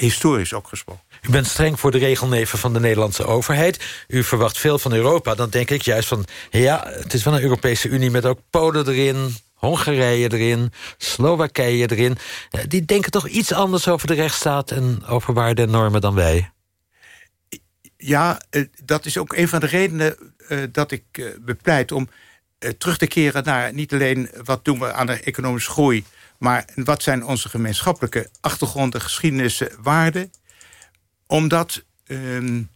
historisch ook gesproken. U bent streng voor de regelneven van de Nederlandse overheid. U verwacht veel van Europa. Dan denk ik juist van... ja, het is wel een Europese Unie met ook Polen erin... Hongarije erin, Slowakije erin. Die denken toch iets anders over de rechtsstaat... en over waarden en normen dan wij? Ja, eh, dat is ook een van de redenen uh, dat ik bepleit... om terug te keren naar niet alleen wat doen we aan de economische groei... maar wat zijn onze gemeenschappelijke achtergronden, geschiedenissen, waarden omdat um,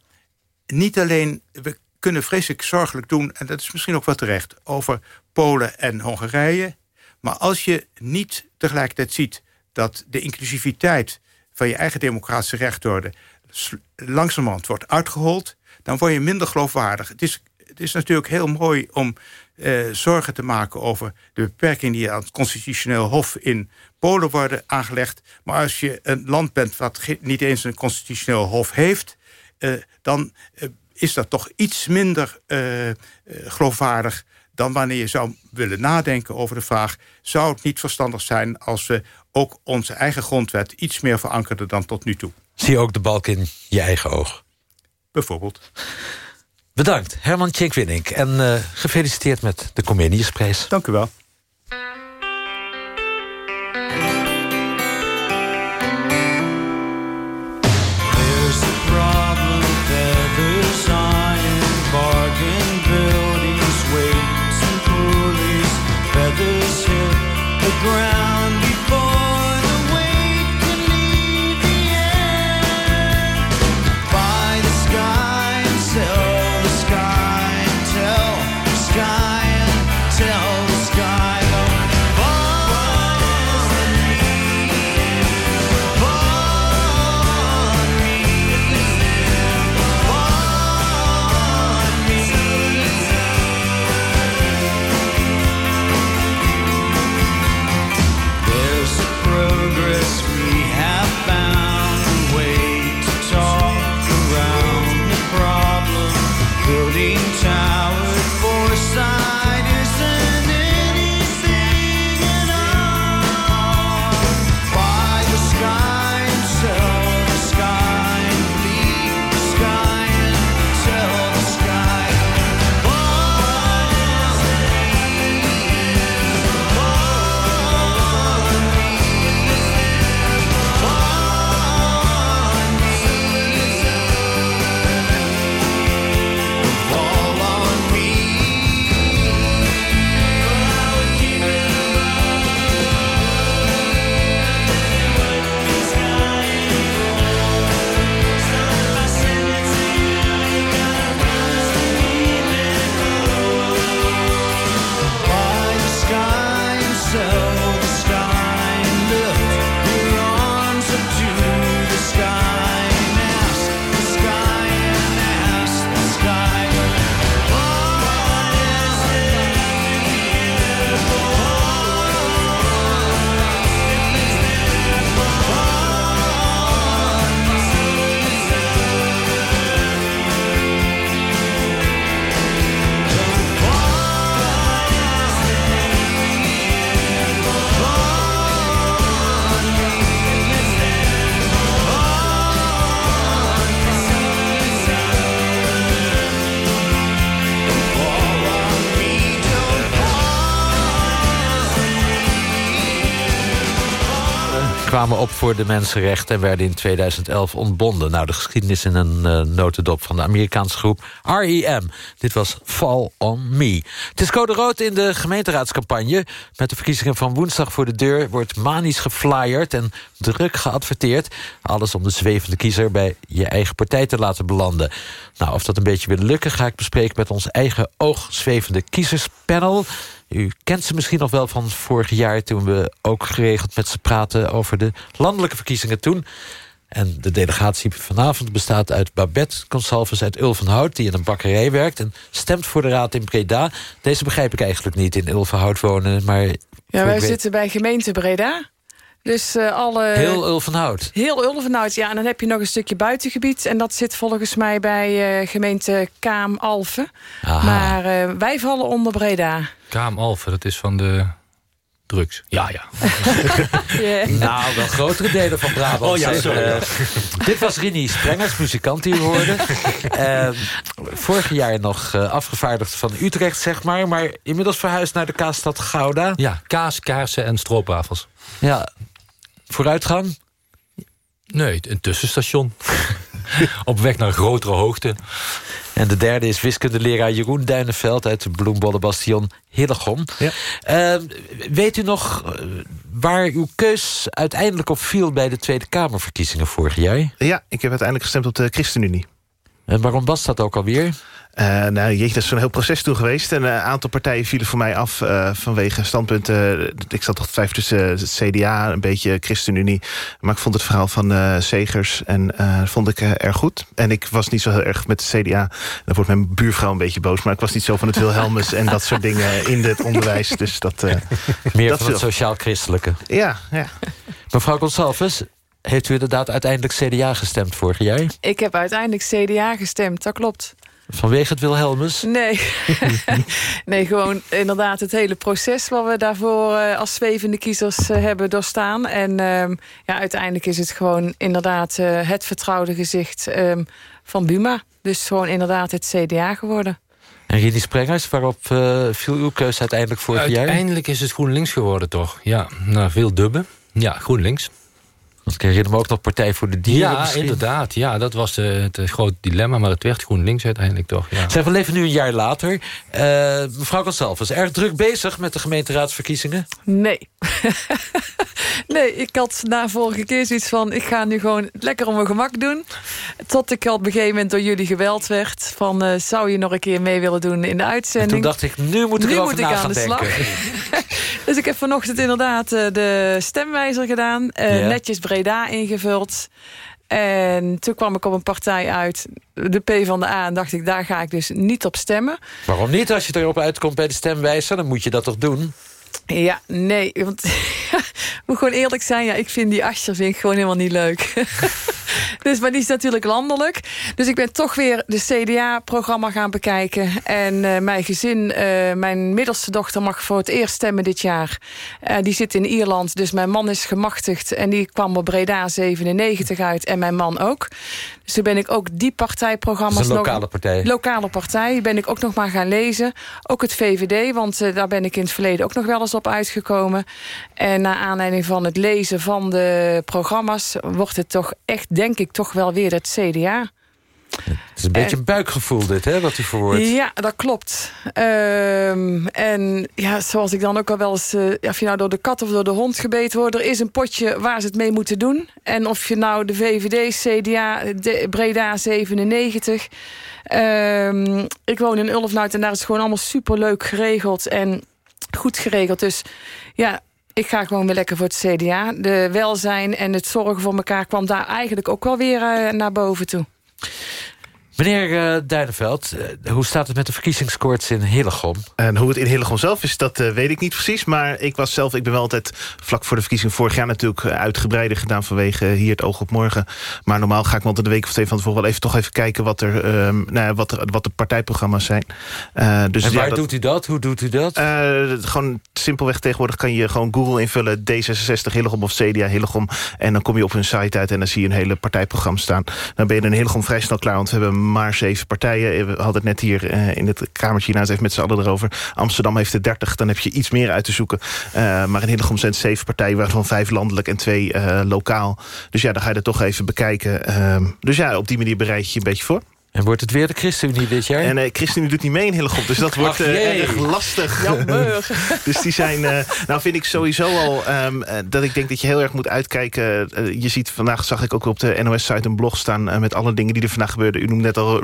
niet alleen... We kunnen vreselijk zorgelijk doen... en dat is misschien ook wel terecht... over Polen en Hongarije. Maar als je niet tegelijkertijd ziet... dat de inclusiviteit van je eigen democratische rechtorde... langzamerhand wordt uitgehold... dan word je minder geloofwaardig. Het is, het is natuurlijk heel mooi om eh, zorgen te maken... over de beperkingen die aan het constitutioneel hof in Polen worden aangelegd. Maar als je een land bent wat niet eens een constitutioneel hof heeft... Uh, dan uh, is dat toch iets minder uh, geloofwaardig dan wanneer je zou willen nadenken over de vraag... zou het niet verstandig zijn als we ook onze eigen grondwet... iets meer verankerden dan tot nu toe? Zie je ook de balk in je eigen oog? Bijvoorbeeld. Bedankt, Herman Tjenkwinning. En uh, gefeliciteerd met de Comeniusprijs. Dank u wel. Op voor de mensenrechten... en werden in 2011 ontbonden. Nou, de geschiedenis in een uh, notendop van de Amerikaanse groep REM. Dit was Fall on Me. Het is code rood in de gemeenteraadscampagne. Met de verkiezingen van woensdag voor de deur... wordt manisch geflyerd en druk geadverteerd. Alles om de zwevende kiezer bij je eigen partij te laten belanden. Nou, of dat een beetje wil lukken... ga ik bespreken met ons eigen oogzwevende kiezerspanel... U kent ze misschien nog wel van vorig jaar... toen we ook geregeld met ze praten over de landelijke verkiezingen toen. En de delegatie vanavond bestaat uit Babette Consalves uit Ulvenhout... die in een bakkerij werkt en stemt voor de raad in Breda. Deze begrijp ik eigenlijk niet, in Ulvenhout wonen. Maar ja, wij zitten bij gemeente Breda. Dus uh, alle... Heel Ulvenhout? Heel Ulvenhout, ja. En dan heb je nog een stukje buitengebied. En dat zit volgens mij bij uh, gemeente Kaam-Alphen. Maar uh, wij vallen onder Breda. Kaam-Alphen, dat is van de drugs. Ja, ja. yeah. Nou, wel grotere delen van Brabant. Oh ja, sorry. dit was Rini Sprengers, muzikant die u hoorde. vorig jaar nog afgevaardigd van Utrecht, zeg maar. Maar inmiddels verhuisd naar de kaasstad Gouda. Ja, kaas, kaarsen en stroopwafels. Ja, Vooruitgang? Nee, een tussenstation. Op weg naar grotere hoogte. En de derde is wiskundeleraar Jeroen Duinenveld... uit de Bloembollenbastion Hillegom. Ja. Uh, weet u nog waar uw keus uiteindelijk op viel... bij de Tweede Kamerverkiezingen vorig jaar? Ja, ik heb uiteindelijk gestemd op de ChristenUnie. En waarom was dat ook alweer? Uh, nou, jeetje, dat is zo'n heel proces toen geweest. En een aantal partijen vielen voor mij af uh, vanwege standpunten. Ik zat toch vijf tussen het CDA, een beetje ChristenUnie. Maar ik vond het verhaal van uh, Segers en vond ik erg goed. En ik was niet zo heel erg met de CDA. Dan wordt mijn buurvrouw een beetje boos. Maar ik was niet zo van het Wilhelmus en dat soort dingen in het onderwijs. Dus dat, Meer dat van het sociaal-christelijke. Ja, ja. Mevrouw Gonsalves, heeft u inderdaad uiteindelijk CDA gestemd vorig jaar? Ik heb uiteindelijk CDA gestemd, dat klopt. Vanwege het Wilhelmus? Nee. nee, gewoon inderdaad het hele proces... wat we daarvoor uh, als zwevende kiezers uh, hebben doorstaan. En uh, ja, uiteindelijk is het gewoon inderdaad uh, het vertrouwde gezicht um, van Buma. Dus gewoon inderdaad het CDA geworden. En Rini Sprengers, waarop viel uw keuze uiteindelijk vorig uiteindelijk jaar? Uiteindelijk is het GroenLinks geworden, toch? Ja, nou, veel dubben. Ja, GroenLinks. Want ik herinner me ook nog Partij voor de Dieren. Ja, misschien. inderdaad. Ja, dat was de, het grote dilemma. Maar het werd GroenLinks uiteindelijk toch. Ja. Zeg, we leven nu een jaar later. Uh, mevrouw Gonsalves, erg druk bezig met de gemeenteraadsverkiezingen? Nee. nee, ik had na vorige keer zoiets van... ik ga nu gewoon lekker om mijn gemak doen. Tot ik op een gegeven moment door jullie geweld werd... van uh, zou je nog een keer mee willen doen in de uitzending. En toen dacht ik, nu moet ik nu erover moet ik aan de slag. dus ik heb vanochtend inderdaad uh, de stemwijzer gedaan. Uh, ja. Netjes Breda ingevuld. En toen kwam ik op een partij uit, de P van de A... en dacht ik, daar ga ik dus niet op stemmen. Waarom niet? Als je erop uitkomt bij de stemwijzer, dan moet je dat toch doen? Ja, nee, want ik moet gewoon eerlijk zijn. Ja, ik vind die Ascher vind ik gewoon helemaal niet leuk. dus, maar die is natuurlijk landelijk. Dus ik ben toch weer de CDA-programma gaan bekijken. En uh, mijn gezin, uh, mijn middelste dochter mag voor het eerst stemmen dit jaar. Uh, die zit in Ierland, dus mijn man is gemachtigd. En die kwam op Breda 97 uit en mijn man ook. Dus toen ben ik ook die partijprogramma's... Een lokale nog, partij. Lokale partij. Ben ik ook nog maar gaan lezen. Ook het VVD, want daar ben ik in het verleden ook nog wel eens op uitgekomen. En naar aanleiding van het lezen van de programma's... wordt het toch echt, denk ik, toch wel weer het CDA. Het is een beetje en, buikgevoel dit, hè, wat u verwoordt. Ja, dat klopt. Um, en ja, zoals ik dan ook al wel eens... Uh, of je nou door de kat of door de hond gebeten wordt... er is een potje waar ze het mee moeten doen. En of je nou de VVD, CDA, de Breda 97... Um, ik woon in Ulfnuit en daar is het gewoon allemaal superleuk geregeld... en goed geregeld. Dus ja, ik ga gewoon weer lekker voor het CDA. De welzijn en het zorgen voor elkaar kwam daar eigenlijk ook wel weer uh, naar boven toe. Meneer uh, uh, hoe staat het met de verkiezingskoorts in Hillegom? En hoe het in Hillegom zelf is, dat uh, weet ik niet precies. Maar ik was zelf, ik ben wel altijd vlak voor de verkiezing vorig jaar natuurlijk uitgebreider gedaan vanwege hier het oog op morgen. Maar normaal ga ik wel de week of twee van tevoren wel even toch even kijken wat er, um, nou ja, wat, er wat de partijprogramma's zijn. dus en waar ja, dat, doet u dat? Hoe doet u dat? gewoon simpelweg tegenwoordig kan je gewoon Google invullen D66 Hillegom of CDA Hillegom. En dan kom je op hun site uit en dan zie je een hele partijprogramma staan. Dan ben je in Hillegom vrij snel klaar, want we hebben maar zeven partijen. We hadden het net hier uh, in het kamertje hiernaast even met z'n allen erover. Amsterdam heeft er 30, dan heb je iets meer uit te zoeken. Uh, maar in Hillegom zijn zeven partijen, waarvan vijf landelijk en twee lokaal. Dus ja, dan ga je dat toch even bekijken. dus ja, op die manier bereid je je een beetje voor. En wordt het weer de ChristenUnie dit jaar? En uh, ChristenUnie doet niet mee in Hillegom, dus dat wordt uh, erg lastig. Dus die zijn, uh, nou vind ik sowieso al um, dat ik denk dat je heel erg moet uitkijken. je ziet, vandaag zag ik ook op de NOS-site een blog staan met alle dingen die er vandaag gebeurden. U noemde net al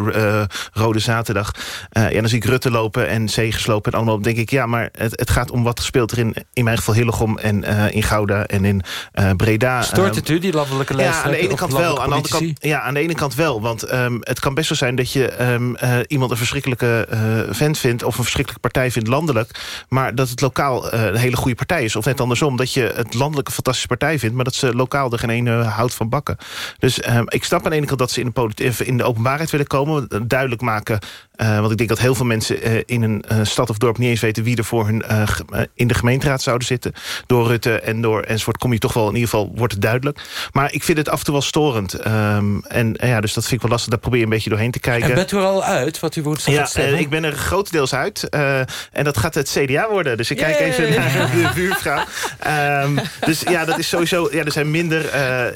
Rode Zaterdag. ja, dan zie ik Rutte lopen en Segers lopen en allemaal. Dan denk ik, ja, maar het, het gaat om wat speelt er in, in mijn geval Hillegom en in Gouda en in Breda. Stoort het u, die landelijke lijst? Ja, aan de ene kant wel. Aan de andere kant, ja, aan de ene kant wel, want um, het kan best wel zijn dat je um, uh, iemand een verschrikkelijke uh, vent vindt... of een verschrikkelijke partij vindt landelijk... maar dat het lokaal uh, een hele goede partij is. Of net andersom, dat je het landelijk een fantastische partij vindt... maar dat ze lokaal er geen ene hout van bakken. Dus um, ik snap aan de ene kant dat ze in de, in de openbaarheid willen komen... duidelijk maken want ik denk dat heel veel mensen in een stad of dorp niet eens weten... wie er voor hun in de gemeenteraad zouden zitten. Door Rutte en door enzovoort kom je toch wel... in ieder geval wordt het duidelijk. Maar ik vind het af en toe wel storend. Um, en ja, dus dat vind ik wel lastig. Daar probeer je een beetje doorheen te kijken. En bent u er al uit wat u woensdag ja, stemmen? ik ben er grotendeels uit. en dat gaat het CDA worden. Dus ik kijk even naar de buurvrouw. um, dus ja, dat is sowieso... Ja, er zijn minder,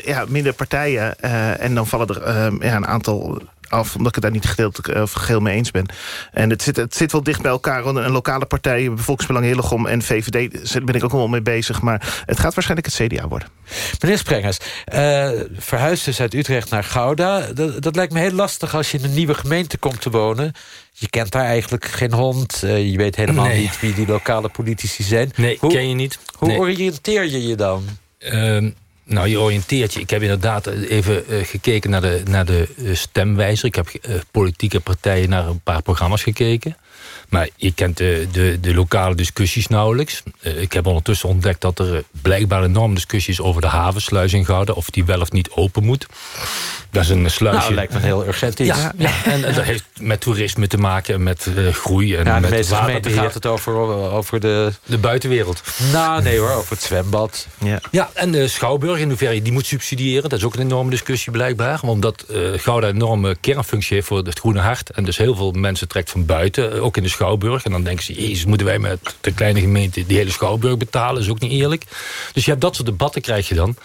ja, minder partijen. en dan vallen er ja, een aantal af... omdat ik het daar niet gedeeltelijk of geheel mee eens ben. En het zit, het zit wel dicht bij elkaar. Een, een lokale partij, Volksbelang Hillegom en VVD... ben ik ook wel mee bezig. Maar het gaat waarschijnlijk het CDA worden. Meneer Sprengers, uh, verhuisd dus uit Utrecht naar Gouda. Dat, dat lijkt me heel lastig als je in een nieuwe gemeente komt te wonen. Je kent daar eigenlijk geen hond. Uh, je weet helemaal niet wie die lokale politici zijn. Nee, hoe, ken je niet. Hoe nee. oriënteer je je dan? Uh, nou, je oriënteert je. Ik heb inderdaad even uh, gekeken naar de, naar de stemwijzer. Ik heb politieke partijen naar een paar programma's gekeken. Maar je kent de, de, de lokale discussies nauwelijks. Uh, ik heb ondertussen ontdekt dat er blijkbaar enorm discussies over de havensluis in Gouden. Of die wel of niet open moet. Dat is een sluisje. Nou, lijkt me heel urgent iets. Ja, ja. En, en, dat heeft met toerisme te maken, met uh, groei. En ja, de met meeste gemeenten gaat het over, over de... De buitenwereld. Nou, nee hoor, over het zwembad. Ja, ja en de Schouwburg, in hoeverre je die moet subsidiëren. Dat is ook een enorme discussie blijkbaar. Omdat uh, Gouda een enorme kernfunctie heeft voor het Groene Hart. En dus heel veel mensen trekt van buiten, ook in de Schouwburg. En dan denken ze, jezus, moeten wij met de kleine gemeente die hele Schouwburg betalen? Dat is ook niet eerlijk. Dus je hebt dat soort debatten krijg je dan.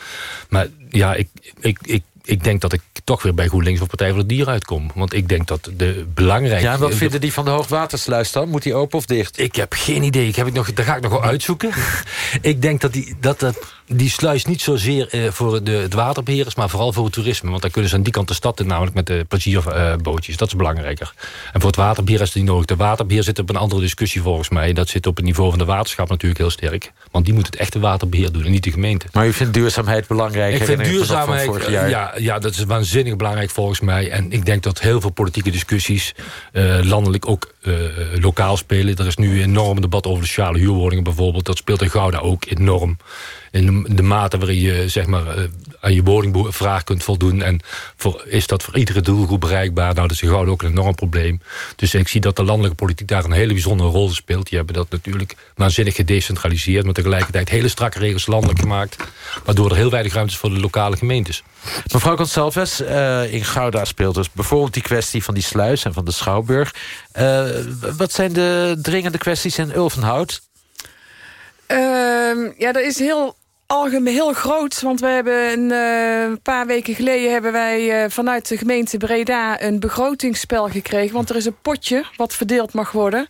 Maar ja, ik, ik, ik ik denk dat ik toch weer bij GroenLinks of Partij voor het Dier uitkom. Want ik denk dat de belangrijke... Ja, wat vinden die van de hoogwatersluis dan? Moet die open of dicht? Ik heb geen idee. Ik heb ik nog, daar ga ik nog wel uitzoeken. ik denk dat die, dat, dat die sluis niet zozeer uh, voor de, het waterbeheer is... maar vooral voor het toerisme. Want dan kunnen ze aan die kant de stad in, namelijk met de plezierbootjes. Dat is belangrijker. En voor het waterbeheer is niet nodig. De waterbeheer zit op een andere discussie volgens mij. Dat zit op het niveau van de waterschap natuurlijk heel sterk. Want die moet het echte waterbeheer doen en niet de gemeente. Maar u vindt duurzaamheid belangrijk? Ik vind duurzaamheid, ja, ja, dat is waanzinnig belangrijk volgens mij. En ik denk dat heel veel politieke discussies uh, landelijk ook uh, lokaal spelen. Er is nu een enorm debat over de sociale huurwoningen bijvoorbeeld. Dat speelt in Gouda ook enorm. In de, mate waarin je zeg maar, uh, aan je woningvraag kunt voldoen. En voor, is dat voor iedere doelgroep bereikbaar? Nou, dat is in Gouda ook een enorm probleem. Dus ik zie dat de landelijke politiek daar een hele bijzondere rol speelt. Die hebben dat natuurlijk waanzinnig gedecentraliseerd... maar tegelijkertijd hele strakke regels landelijk gemaakt... waardoor er heel weinig ruimte is voor de lokale gemeentes. Mevrouw Gonsalves, uh, in Gouda speelt dus bijvoorbeeld die kwestie van die sluis... en van de Schouwburg. Uh, wat zijn de dringende kwesties in Ulvenhout? Uh, ja, dat is heel algemeen heel groot. Want we hebben een uh, paar weken geleden hebben wij uh, vanuit de gemeente Breda een begrotingsspel gekregen. Want er is een potje wat verdeeld mag worden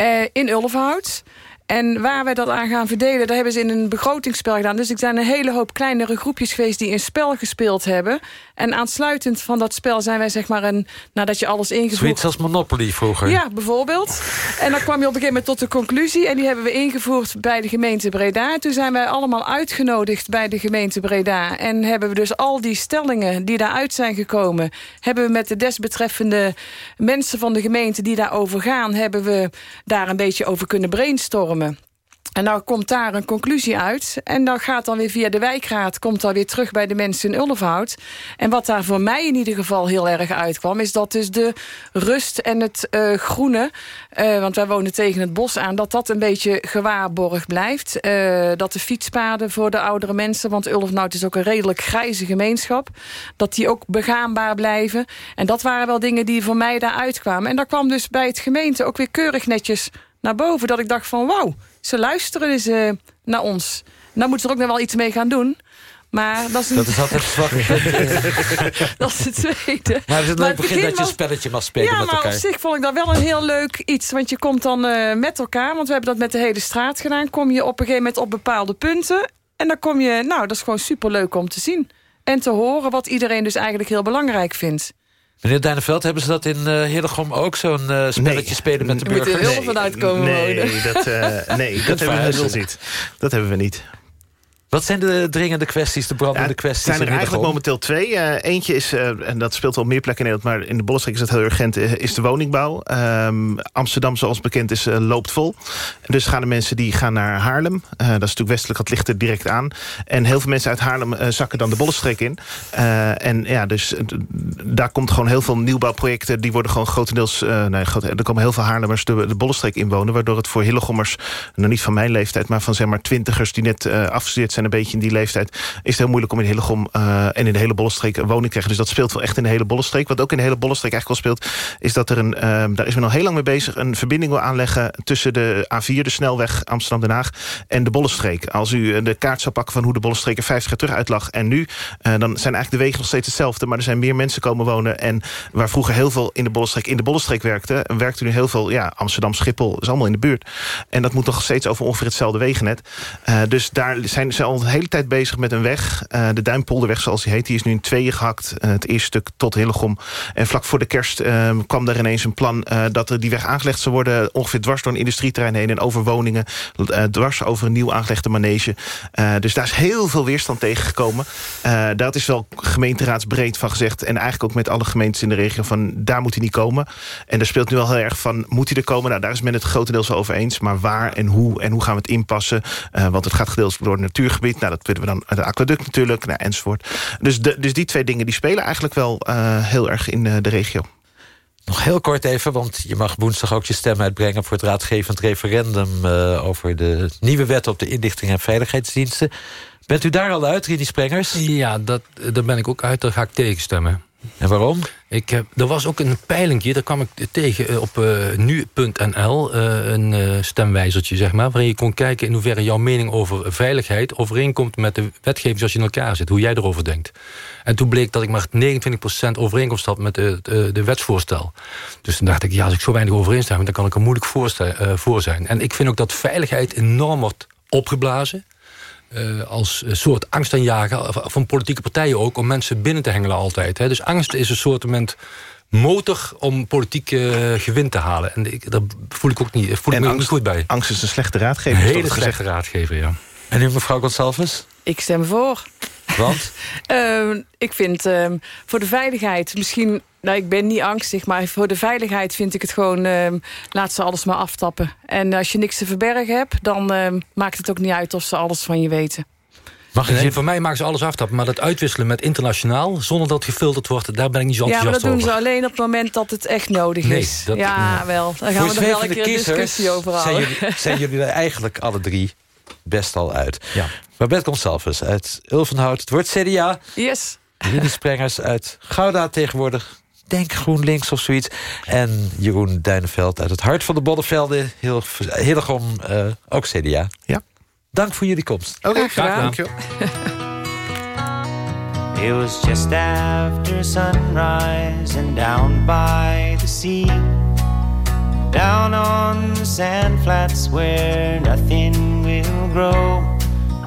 uh, in Ulvenhout. En waar wij dat aan gaan verdelen, daar hebben ze in een begrotingsspel gedaan. Dus er zijn een hele hoop kleinere groepjes geweest die een spel gespeeld hebben. En aansluitend van dat spel zijn wij zeg maar een... nadat je alles ingevoerd... Zoiets als Monopoly vroeger. Ja, bijvoorbeeld. En dan kwam je op een gegeven moment tot de conclusie... en die hebben we ingevoerd bij de gemeente Breda. En toen zijn wij allemaal uitgenodigd bij de gemeente Breda. En hebben we dus al die stellingen die daaruit zijn gekomen... hebben we met de desbetreffende mensen van de gemeente die daarover gaan... hebben we daar een beetje over kunnen brainstormen. En nou komt daar een conclusie uit. En dan gaat dan weer via de wijkraad... komt dan weer terug bij de mensen in Ulfhout. En wat daar voor mij in ieder geval heel erg uitkwam... is dat dus de rust en het uh, groene... Uh, want wij wonen tegen het bos aan... dat dat een beetje gewaarborgd blijft. Uh, dat de fietspaden voor de oudere mensen... want Ulfhout is ook een redelijk grijze gemeenschap... dat die ook begaanbaar blijven. En dat waren wel dingen die voor mij daar uitkwamen. En daar kwam dus bij het gemeente ook weer keurig netjes naar boven. Dat ik dacht van wauw, ze luisteren dus uh, naar ons. Nou moeten ze er ook nog wel iets mee gaan doen. Maar dat is, een... dat is altijd zwak. dat is het tweede. Maar het is een leuk begin dat je een spelletje mag spelen ja, met elkaar. Ja, maar op zich vond ik dat wel een heel leuk iets. Want je komt dan uh, met elkaar, want we hebben dat met de hele straat gedaan... kom je op een gegeven moment op bepaalde punten. En dan kom je, nou, dat is gewoon superleuk om te zien. En te horen wat iedereen dus eigenlijk heel belangrijk vindt. Meneer Dijnenveld, hebben ze dat in uh, Hillegom ook zo'n uh, spelletje nee. spelen met de burger? Moet er heel vanuit komen nee, dat, uh, nee, dat, hebben we dus niet. Dat hebben we niet. Wat zijn de dringende kwesties, de brandende ja, kwesties? Er zijn er eigenlijk momenteel twee. Uh, eentje is, uh, en dat speelt wel meer plekken in Nederland... maar in de Bollenstreek is dat heel urgent, is de woningbouw. Um, Amsterdam, zoals bekend is, loopt vol. Dus gaan de mensen die gaan naar Haarlem. dat is natuurlijk westelijk, dat ligt er direct aan. En heel veel mensen uit Haarlem zakken dan de Bollenstreek in. en ja, dus daar komt gewoon heel veel nieuwbouwprojecten... die worden gewoon grotendeels... nee, er komen heel veel Haarlemmers de, de Bollenstreek inwonen... waardoor het voor Hillegommers, nog niet van mijn leeftijd... maar van zeg maar twintigers die net afgestudeerd zijn zijn een beetje in die leeftijd... is het heel moeilijk om in Hillegom uh, en in de hele Bollenstreek een woning te krijgen. Dus dat speelt wel echt in de hele Bollenstreek. Wat ook in de hele Bollenstreek eigenlijk wel speelt... is dat er een, uh, daar is men al heel lang mee bezig... een verbinding wil aanleggen tussen de A4, de snelweg Amsterdam-Den Haag... en de Bollenstreek. Als u de kaart zou pakken van hoe de Bollenstreek er 50 jaar terug uitlag... en nu, dan zijn eigenlijk de wegen nog steeds hetzelfde... maar er zijn meer mensen komen wonen... en waar vroeger heel veel in de Bollenstreek in de Bollenstreek werkte... werkt u nu heel veel, ja, Amsterdam, Schiphol, is allemaal in de buurt. En dat moet nog steeds over ongeveer hetzelfde wegennet. Uh, dus daar zijn ze al de hele tijd bezig met een weg. Uh, de Duimpolderweg, zoals die heet, die is nu in tweeën gehakt. Uh, het eerste stuk tot Hillegom. En vlak voor de kerst ehm, kwam daar ineens een plan... dat die weg aangelegd zou worden... ongeveer dwars door een industrieterrein heen... en over woningen, dwars over een nieuw aangelegde manege. dus daar is heel veel weerstand tegengekomen. dat is wel gemeenteraadsbreed van gezegd... en eigenlijk ook met alle gemeentes in de regio... van daar moet hij niet komen. En daar speelt nu al heel erg van, moet hij er komen? Nou, daar is men het grotendeels over eens. Maar waar en hoe en hoe gaan we het inpassen? Want het gaat gedeeltelijk door het Nou, dat willen we dan het aquaduct natuurlijk, nou, enzovoort. Dus, de, dus die twee dingen die spelen eigenlijk wel uh, heel erg in uh, de regio. Nog heel kort even, want je mag woensdag ook je stem uitbrengen... voor het raadgevend referendum uh, over de nieuwe wet op de inlichting en veiligheidsdiensten. Bent u daar al uit, Rini Sprengers? Ja, dat, daar ben ik ook uit. Daar ga ik tegenstemmen. En waarom? Ik heb, er was ook een peilingje, daar kwam ik tegen op uh, nu.nl. Een uh, stemwijzertje, zeg maar. Waarin je kon kijken in hoeverre jouw mening over veiligheid... overeenkomt met de wetgeving zoals je in elkaar zit. Hoe jij erover denkt. En toen bleek dat ik maar 29% overeenkomst had met de, de, de, wetsvoorstel. Dus toen dacht ik, ja, als ik zo weinig overeenstem... dan kan ik er moeilijk voor zijn. En ik vind ook dat veiligheid enorm wordt opgeblazen... Uh, als soort angstaanjager van politieke partijen ook... om mensen binnen te hengelen altijd. Hè. Dus angst is een soort moment motor om politiek uh, gewin te halen. En ik, daar voel ik ook niet, voel ik me angst, niet goed bij. Angst is een slechte raadgever. Een hele slechte raadgever, ja. En u, mevrouw Gonsalves? Ik stem voor. Want? uh, ik vind uh, voor de veiligheid misschien... Nou, ik ben niet angstig, maar voor de veiligheid vind ik het gewoon... Uh, laat ze alles maar aftappen. En als je niks te verbergen hebt, dan maakt het ook niet uit of ze alles van je weten. Mag nee, voor mij maken ze alles aftappen. Maar dat uitwisselen met internationaal, zonder dat gefilterd wordt... daar ben ik niet zo enthousiast over. Ja, maar dat doen ze alleen op het moment dat het echt nodig nee, is. Dat, ja, nee. wel. Dan gaan voor we er wel een keer een discussie over houden. Zijn jullie, zijn jullie er eigenlijk alle drie best al uit. Ja. Babette Gonsalves uit Ulvenhout. Het wordt CDA. Yes. Rini Sprengers uit Gouda tegenwoordig. Denk GroenLinks of zoiets. En Jeroen Duineveld uit het hart van de Boddenvelden. Heel, Hillegom, uh, ook CDA. Ja. Dank voor jullie komst. Oké, okay, graag Dank je. It was just after sunrise and down by the sea. Down on the sand flats where nothing will grow.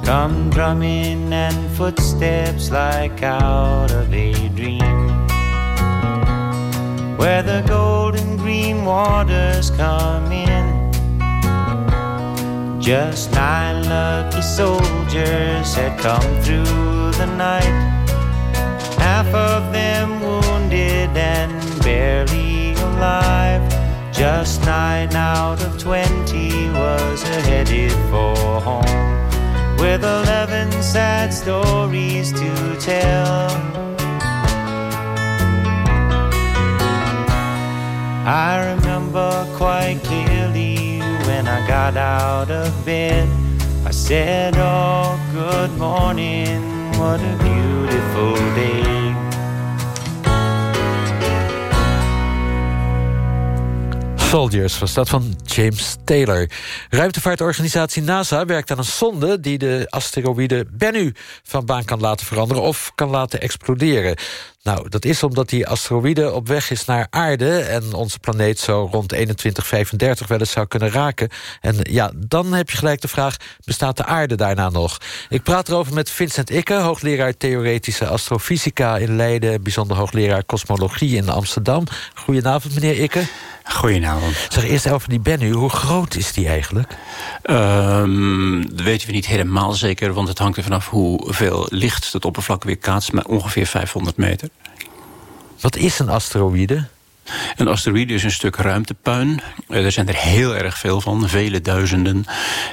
Come drumming and footsteps like out of a dream. Where the golden green waters come in. Just nine lucky soldiers had come through the night. Half of them wounded and barely alive. Just nine out of twenty was headed for home. With eleven sad stories to tell. I remember quite clearly when I got out of bed. I said, Oh, good morning, what a beautiful day. Soldiers was dat van James Taylor. Ruimtevaartorganisatie NASA werkt aan een sonde... die de asteroïde Bennu van baan kan laten veranderen... of kan laten exploderen. Nou, dat is omdat die asteroïde op weg is naar aarde... en onze planeet zo rond 2135 wel eens zou kunnen raken. En ja, dan heb je gelijk de vraag, bestaat de aarde daarna nog? Ik praat erover met Vincent Ikke, hoogleraar Theoretische Astrofysica in Leiden... bijzonder hoogleraar Kosmologie in Amsterdam. Goedenavond, meneer Ikke. Goedenavond. Zeg eerst over die Bennu, hoe groot is die eigenlijk? Um, dat weten we niet helemaal zeker, want het hangt er vanaf hoeveel licht het oppervlak weer kaatst, maar ongeveer 500 meter. Wat is een asteroïde? Een asteroïde is een stuk ruimtepuin. Eh, er zijn er heel erg veel van, vele duizenden...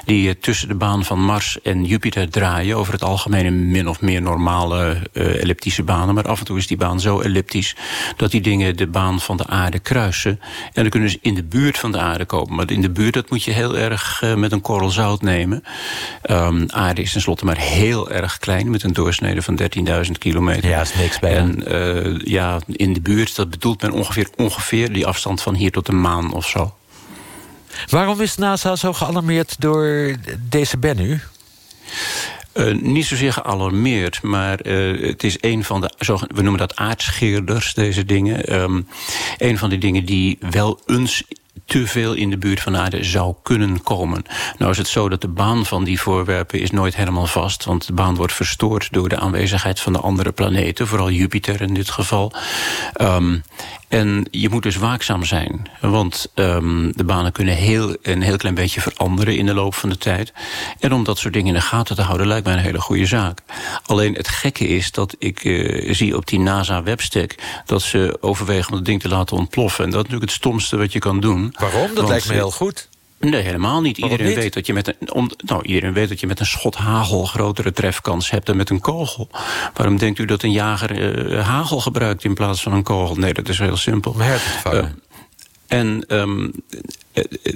die eh, tussen de baan van Mars en Jupiter draaien. Over het algemeen in min of meer normale uh, elliptische banen. Maar af en toe is die baan zo elliptisch... dat die dingen de baan van de aarde kruisen. En dan kunnen ze in de buurt van de aarde komen. Maar in de buurt dat moet je heel erg uh, met een korrel zout nemen. Um, aarde is tenslotte maar heel erg klein... met een doorsnede van 13.000 kilometer. Ja, is niks bij. En uh, ja, in de buurt, dat bedoelt men ongeveer ongeveer die afstand van hier tot de maan of zo. Waarom is NASA zo gealarmeerd door deze Bennu? Uh, niet zozeer gealarmeerd, maar uh, het is een van de, zo, we noemen dat aardscheerders, deze dingen. Um, een van die dingen die wel eens te veel in de buurt van de aarde zou kunnen komen. Nou is het zo dat de baan van die voorwerpen is nooit helemaal vast... want de baan wordt verstoord door de aanwezigheid van de andere planeten... vooral Jupiter in dit geval. Um, en je moet dus waakzaam zijn. Want um, de banen kunnen heel, een heel klein beetje veranderen in de loop van de tijd. En om dat soort dingen in de gaten te houden lijkt mij een hele goede zaak. Alleen het gekke is dat ik uh, zie op die NASA-webstack... dat ze overwegen om het ding te laten ontploffen. En dat is natuurlijk het stomste wat je kan doen. Waarom? Dat Want, lijkt me heel goed. Nee, helemaal niet. Iedereen, niet? Weet dat je met een, om, nou, iedereen weet dat je met een schot hagel grotere trefkans hebt dan met een kogel. Waarom denkt u dat een jager uh, hagel gebruikt in plaats van een kogel? Nee, dat is heel simpel. Om her te vangen. Uh, en um,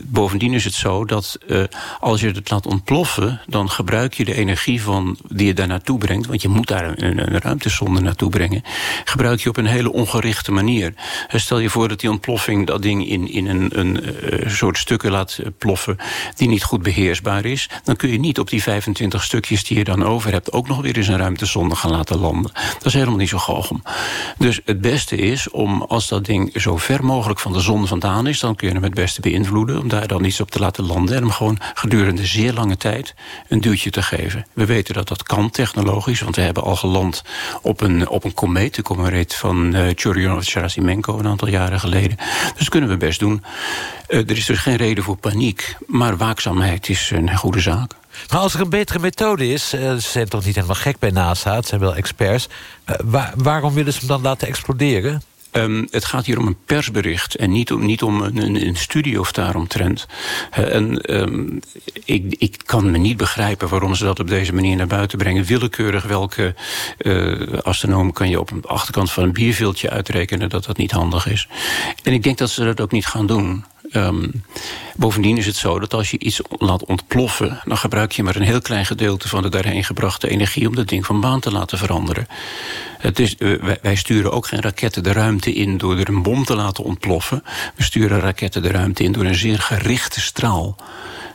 bovendien is het zo dat uh, als je het laat ontploffen... dan gebruik je de energie van, die je daar naartoe brengt... want je moet daar een, een ruimtesonde naartoe brengen... gebruik je op een hele ongerichte manier. Stel je voor dat die ontploffing dat ding in, in een, een soort stukken laat ploffen... die niet goed beheersbaar is... dan kun je niet op die 25 stukjes die je dan over hebt... ook nog weer eens een ruimtesonde gaan laten landen. Dat is helemaal niet zo galm. Dus het beste is om, als dat ding zo ver mogelijk van de zon vandaan is... dan kun je hem het beste beïnvloeden om daar dan iets op te laten landen... en hem gewoon gedurende zeer lange tijd een duwtje te geven. We weten dat dat kan technologisch, want we hebben al geland op een, op een komeet... de komeet van uh, Churyumov-Gerasimenko een aantal jaren geleden. Dus kunnen we best doen. Uh, er is dus geen reden voor paniek, maar waakzaamheid is een goede zaak. Maar als er een betere methode is, uh, ze zijn toch niet helemaal gek bij NASA... het zijn wel experts, waar, waarom willen ze hem dan laten exploderen? Um, het gaat hier om een persbericht en niet om, niet om een, een, studie of daaromtrent. Uh, en um, ik, ik kan me niet begrijpen waarom ze dat op deze manier naar buiten brengen. Willekeurig welke uh, astronoom kan je op de achterkant van een bierviltje uitrekenen dat dat niet handig is. En ik denk dat ze dat ook niet gaan doen. Um, bovendien is het zo dat als je iets laat ontploffen... dan gebruik je maar een heel klein gedeelte van de daarheen gebrachte energie... om dat ding van baan te laten veranderen. Het is, uh, wij, wij, sturen ook geen raketten de ruimte in... door er een bom te laten ontploffen. We sturen raketten de ruimte in door een zeer gerichte straal.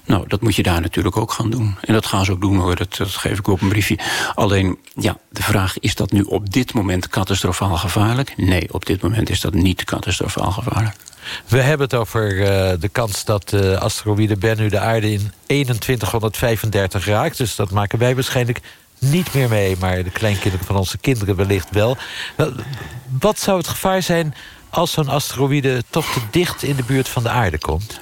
Nou, dat moet je daar natuurlijk ook gaan doen. En dat gaan ze ook doen hoor, dat, geef ik op een briefje. Alleen, ja, de vraag, is dat nu op dit moment catastrofaal gevaarlijk? Nee, op dit moment is dat niet catastrofaal gevaarlijk. We hebben het over uh, de kans dat de uh, asteroïde Bennu de aarde in 2135 raakt. Dus dat maken wij waarschijnlijk niet meer mee. Maar de kleinkinderen van onze kinderen wellicht wel. Wat zou het gevaar zijn als zo'n asteroïde toch te dicht in de buurt van de aarde komt?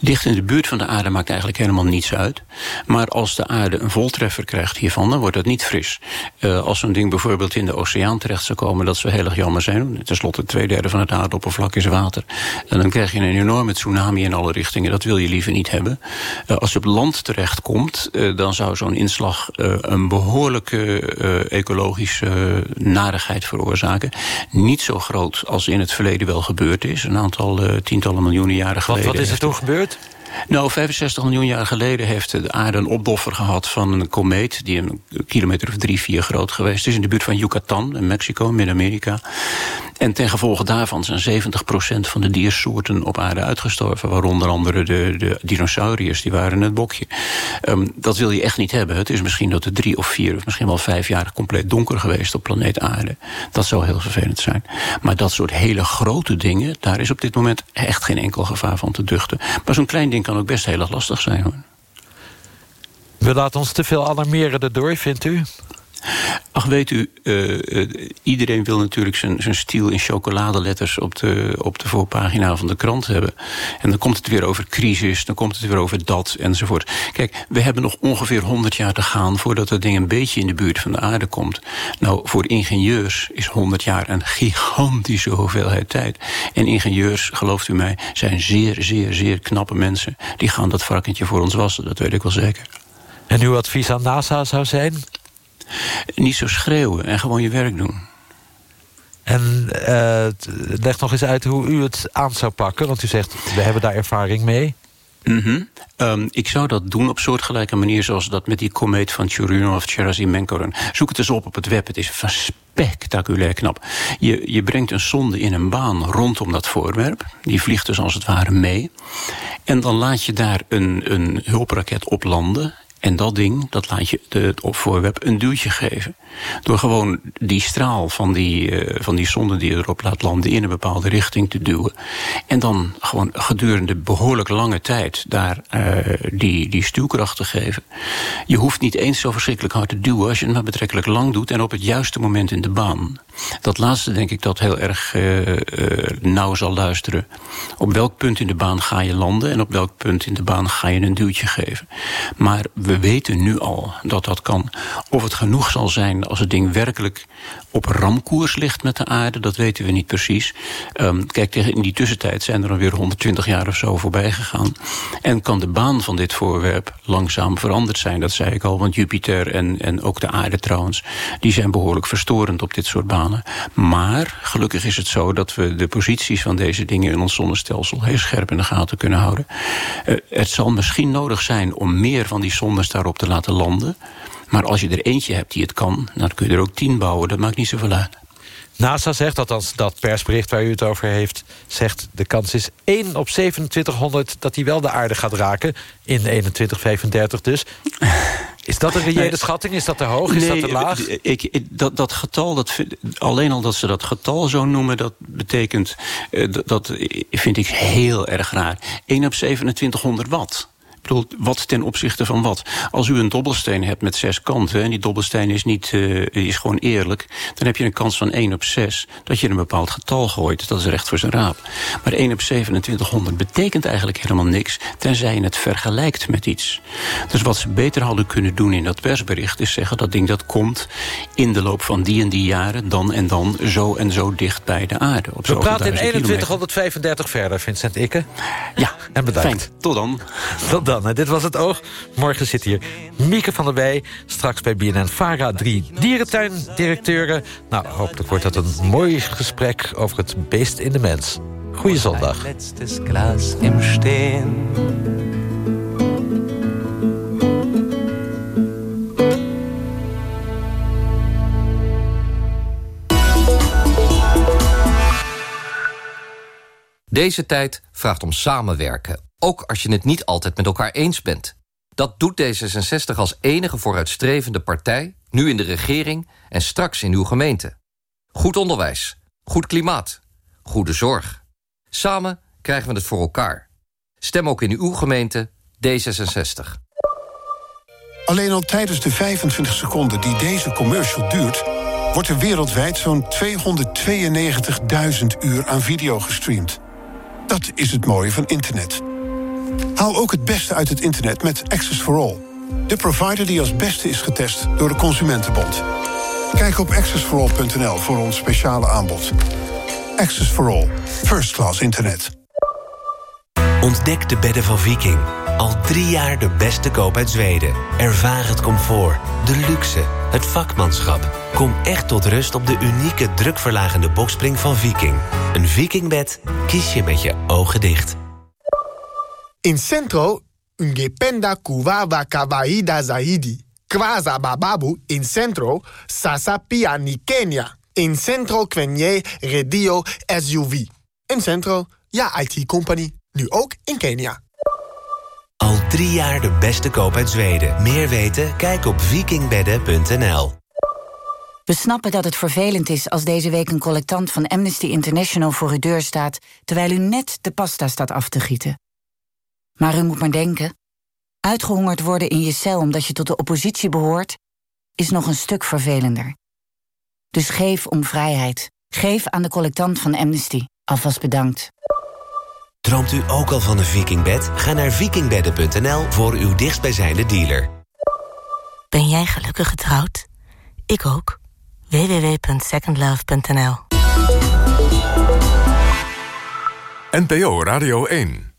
Dicht in de buurt van de aarde maakt eigenlijk helemaal niets uit. Maar als de aarde een voltreffer krijgt hiervan, dan wordt het niet fris. Uh, als zo'n ding bijvoorbeeld in de oceaan terecht zou komen, dat zou heel erg jammer zijn. Ten slotte, twee derde van het aardoppervlak is water. En dan krijg je een enorme tsunami in alle richtingen. Dat wil je liever niet hebben. Uh, als je op land terechtkomt, uh, dan zou zo'n inslag een behoorlijke ecologische narigheid veroorzaken. Niet zo groot als in het verleden wel gebeurd is. Een aantal tientallen miljoenen jaren geleden. Wat is er toen gebeurd? Nou, 65 miljoen jaar geleden heeft de aarde een opdoffer gehad van een komeet... die een kilometer of drie, vier groot geweest is... in de buurt van Yucatan, in Mexico, Midden-Amerika. En ten gevolge daarvan zijn 70% van de diersoorten op aarde uitgestorven... waaronder andere de, de dinosauriërs, die waren het bokje. Um, dat wil je echt niet hebben. Het is misschien dat er drie of vier of misschien wel vijf jaar... compleet donker geweest op planeet aarde. Dat zou heel vervelend zijn. Maar dat soort hele grote dingen... daar is op dit moment echt geen enkel gevaar van te duchten. Maar zo'n klein ding kan ook best heel erg lastig zijn. Hoor. We laten ons te veel alarmeren erdoor, vindt u? Ach, weet u, uh, iedereen wil natuurlijk zijn, zijn stiel in chocoladeletters op de, op de voorpagina van de krant hebben. En dan komt het weer over crisis, dan komt het weer over dat enzovoort. Kijk, we hebben nog ongeveer 100 jaar te gaan voordat dat ding een beetje in de buurt van de aarde komt. Nou, voor ingenieurs is 100 jaar een gigantische hoeveelheid tijd. En ingenieurs, gelooft u mij, zijn zeer, zeer, zeer knappe mensen. Die gaan dat varkentje voor ons wassen, dat weet ik wel zeker. En uw advies aan NASA zou zijn? Niet zo schreeuwen en gewoon je werk doen. En uh, leg nog eens uit hoe u het aan zou pakken. Want u zegt, we hebben daar ervaring mee. Mm ik zou dat doen op soortgelijke manier zoals dat met die komeet van Churyumov of Cherasimenkoren. Zoek het eens op op het web. Het is spectaculair knap. Je, je brengt een sonde in een baan rondom dat voorwerp. Die vliegt dus als het ware mee. En dan laat je daar een, een hulpraket op landen. En dat ding, dat laat je het voorwerp een duwtje geven. Door gewoon die straal van die, uh, van die zonde die je erop laat landen... in een bepaalde richting te duwen. En dan gewoon gedurende behoorlijk lange tijd... daar uh, die, die stuwkracht te geven. Je hoeft niet eens zo verschrikkelijk hard te duwen... als je het maar betrekkelijk lang doet en op het juiste moment in de baan. Dat laatste denk ik dat heel erg uh, nauw zal luisteren. Op welk punt in de baan ga je landen... en op welk punt in de baan ga je een duwtje geven. Maar we weten nu al dat dat kan. Of het genoeg zal zijn als het ding werkelijk op ramkoers ligt met de aarde, dat weten we niet precies. Um, kijk, in die tussentijd zijn er alweer 120 jaar of zo voorbij gegaan. En kan de baan van dit voorwerp langzaam veranderd zijn. Dat zei ik al, want Jupiter en, en ook de aarde trouwens... die zijn behoorlijk verstorend op dit soort banen. Maar gelukkig is het zo dat we de posities van deze dingen... in ons zonnestelsel heel scherp in de gaten kunnen houden. Uh, het zal misschien nodig zijn om meer van die daarop te laten landen... Maar als je er eentje hebt die het kan, dan kun je er ook tien bouwen. Dat maakt niet zoveel uit. NASA zegt, althans dat persbericht waar u het over heeft... zegt de kans is 1 op 2700 dat hij wel de aarde gaat raken. In 2135 dus. Is dat een reële schatting? Is dat te hoog? Is nee, dat te laag? Ik, dat, dat getal, dat, alleen al dat ze dat getal zo noemen... dat betekent, uh, dat, dat vind ik heel erg raar. 1 op 2700 watt bedoel, wat ten opzichte van wat? Als u een dobbelsteen hebt met zes kanten... en die dobbelsteen is, niet, uh, is gewoon eerlijk... dan heb je een kans van 1 op 6 dat je een bepaald getal gooit. Dat is recht voor zijn raap. Maar 1 op 2700 betekent eigenlijk helemaal niks... tenzij je het vergelijkt met iets. Dus wat ze beter hadden kunnen doen in dat persbericht... is zeggen dat ding dat komt in de loop van die en die jaren... dan en dan zo en zo dicht bij de aarde. Op We praten in 2135 verder, Vincent Ikke. Ja, en bedankt. Fijn, tot dan. Tot dan. Dit was het oog. Morgen zit hier Mieke van der Wij. Straks bij BNN Vara drie dierentuindirecteuren. Nou, hopelijk wordt dat een mooi gesprek over het beest in de mens. Goeie zondag. Letztes Glas im Steen. Deze tijd vraagt om samenwerken ook als je het niet altijd met elkaar eens bent. Dat doet D66 als enige vooruitstrevende partij... nu in de regering en straks in uw gemeente. Goed onderwijs, goed klimaat, goede zorg. Samen krijgen we het voor elkaar. Stem ook in uw gemeente D66. Alleen al tijdens de 25 seconden die deze commercial duurt... wordt er wereldwijd zo'n 292.000 uur aan video gestreamd. Dat is het mooie van internet. Haal ook het beste uit het internet met Access for All. De provider die als beste is getest door de Consumentenbond. Kijk op accessforall.nl voor ons speciale aanbod. Access for All. First class internet. Ontdek de bedden van Viking. Al drie jaar de beste koop uit Zweden. Ervaar het comfort, de luxe, het vakmanschap. Kom echt tot rust op de unieke drukverlagende bokspring van Viking. Een Vikingbed kies je met je ogen dicht. In Centro, ungependa kuwawa kawaida zaidi. Kwaza bababu in Centro, sasa pia ni Kenya. In Centro kwenye radio SUV. In Centro, ja IT-company. Nu ook in Kenia. Al drie jaar de beste koop uit Zweden. Meer weten? Kijk op vikingbedden.nl. We snappen dat het vervelend is als deze week een collectant van Amnesty International voor uw deur staat... terwijl u net de pasta staat af te gieten. Maar u moet maar denken. Uitgehongerd worden in je cel omdat je tot de oppositie behoort... is nog een stuk vervelender. Dus geef om vrijheid. Geef aan de collectant van Amnesty. Alvast bedankt. Droomt u ook al van een vikingbed? Ga naar vikingbedden.nl voor uw dichtstbijzijnde dealer. Ben jij gelukkig getrouwd? Ik ook. www.secondlove.nl NPO Radio 1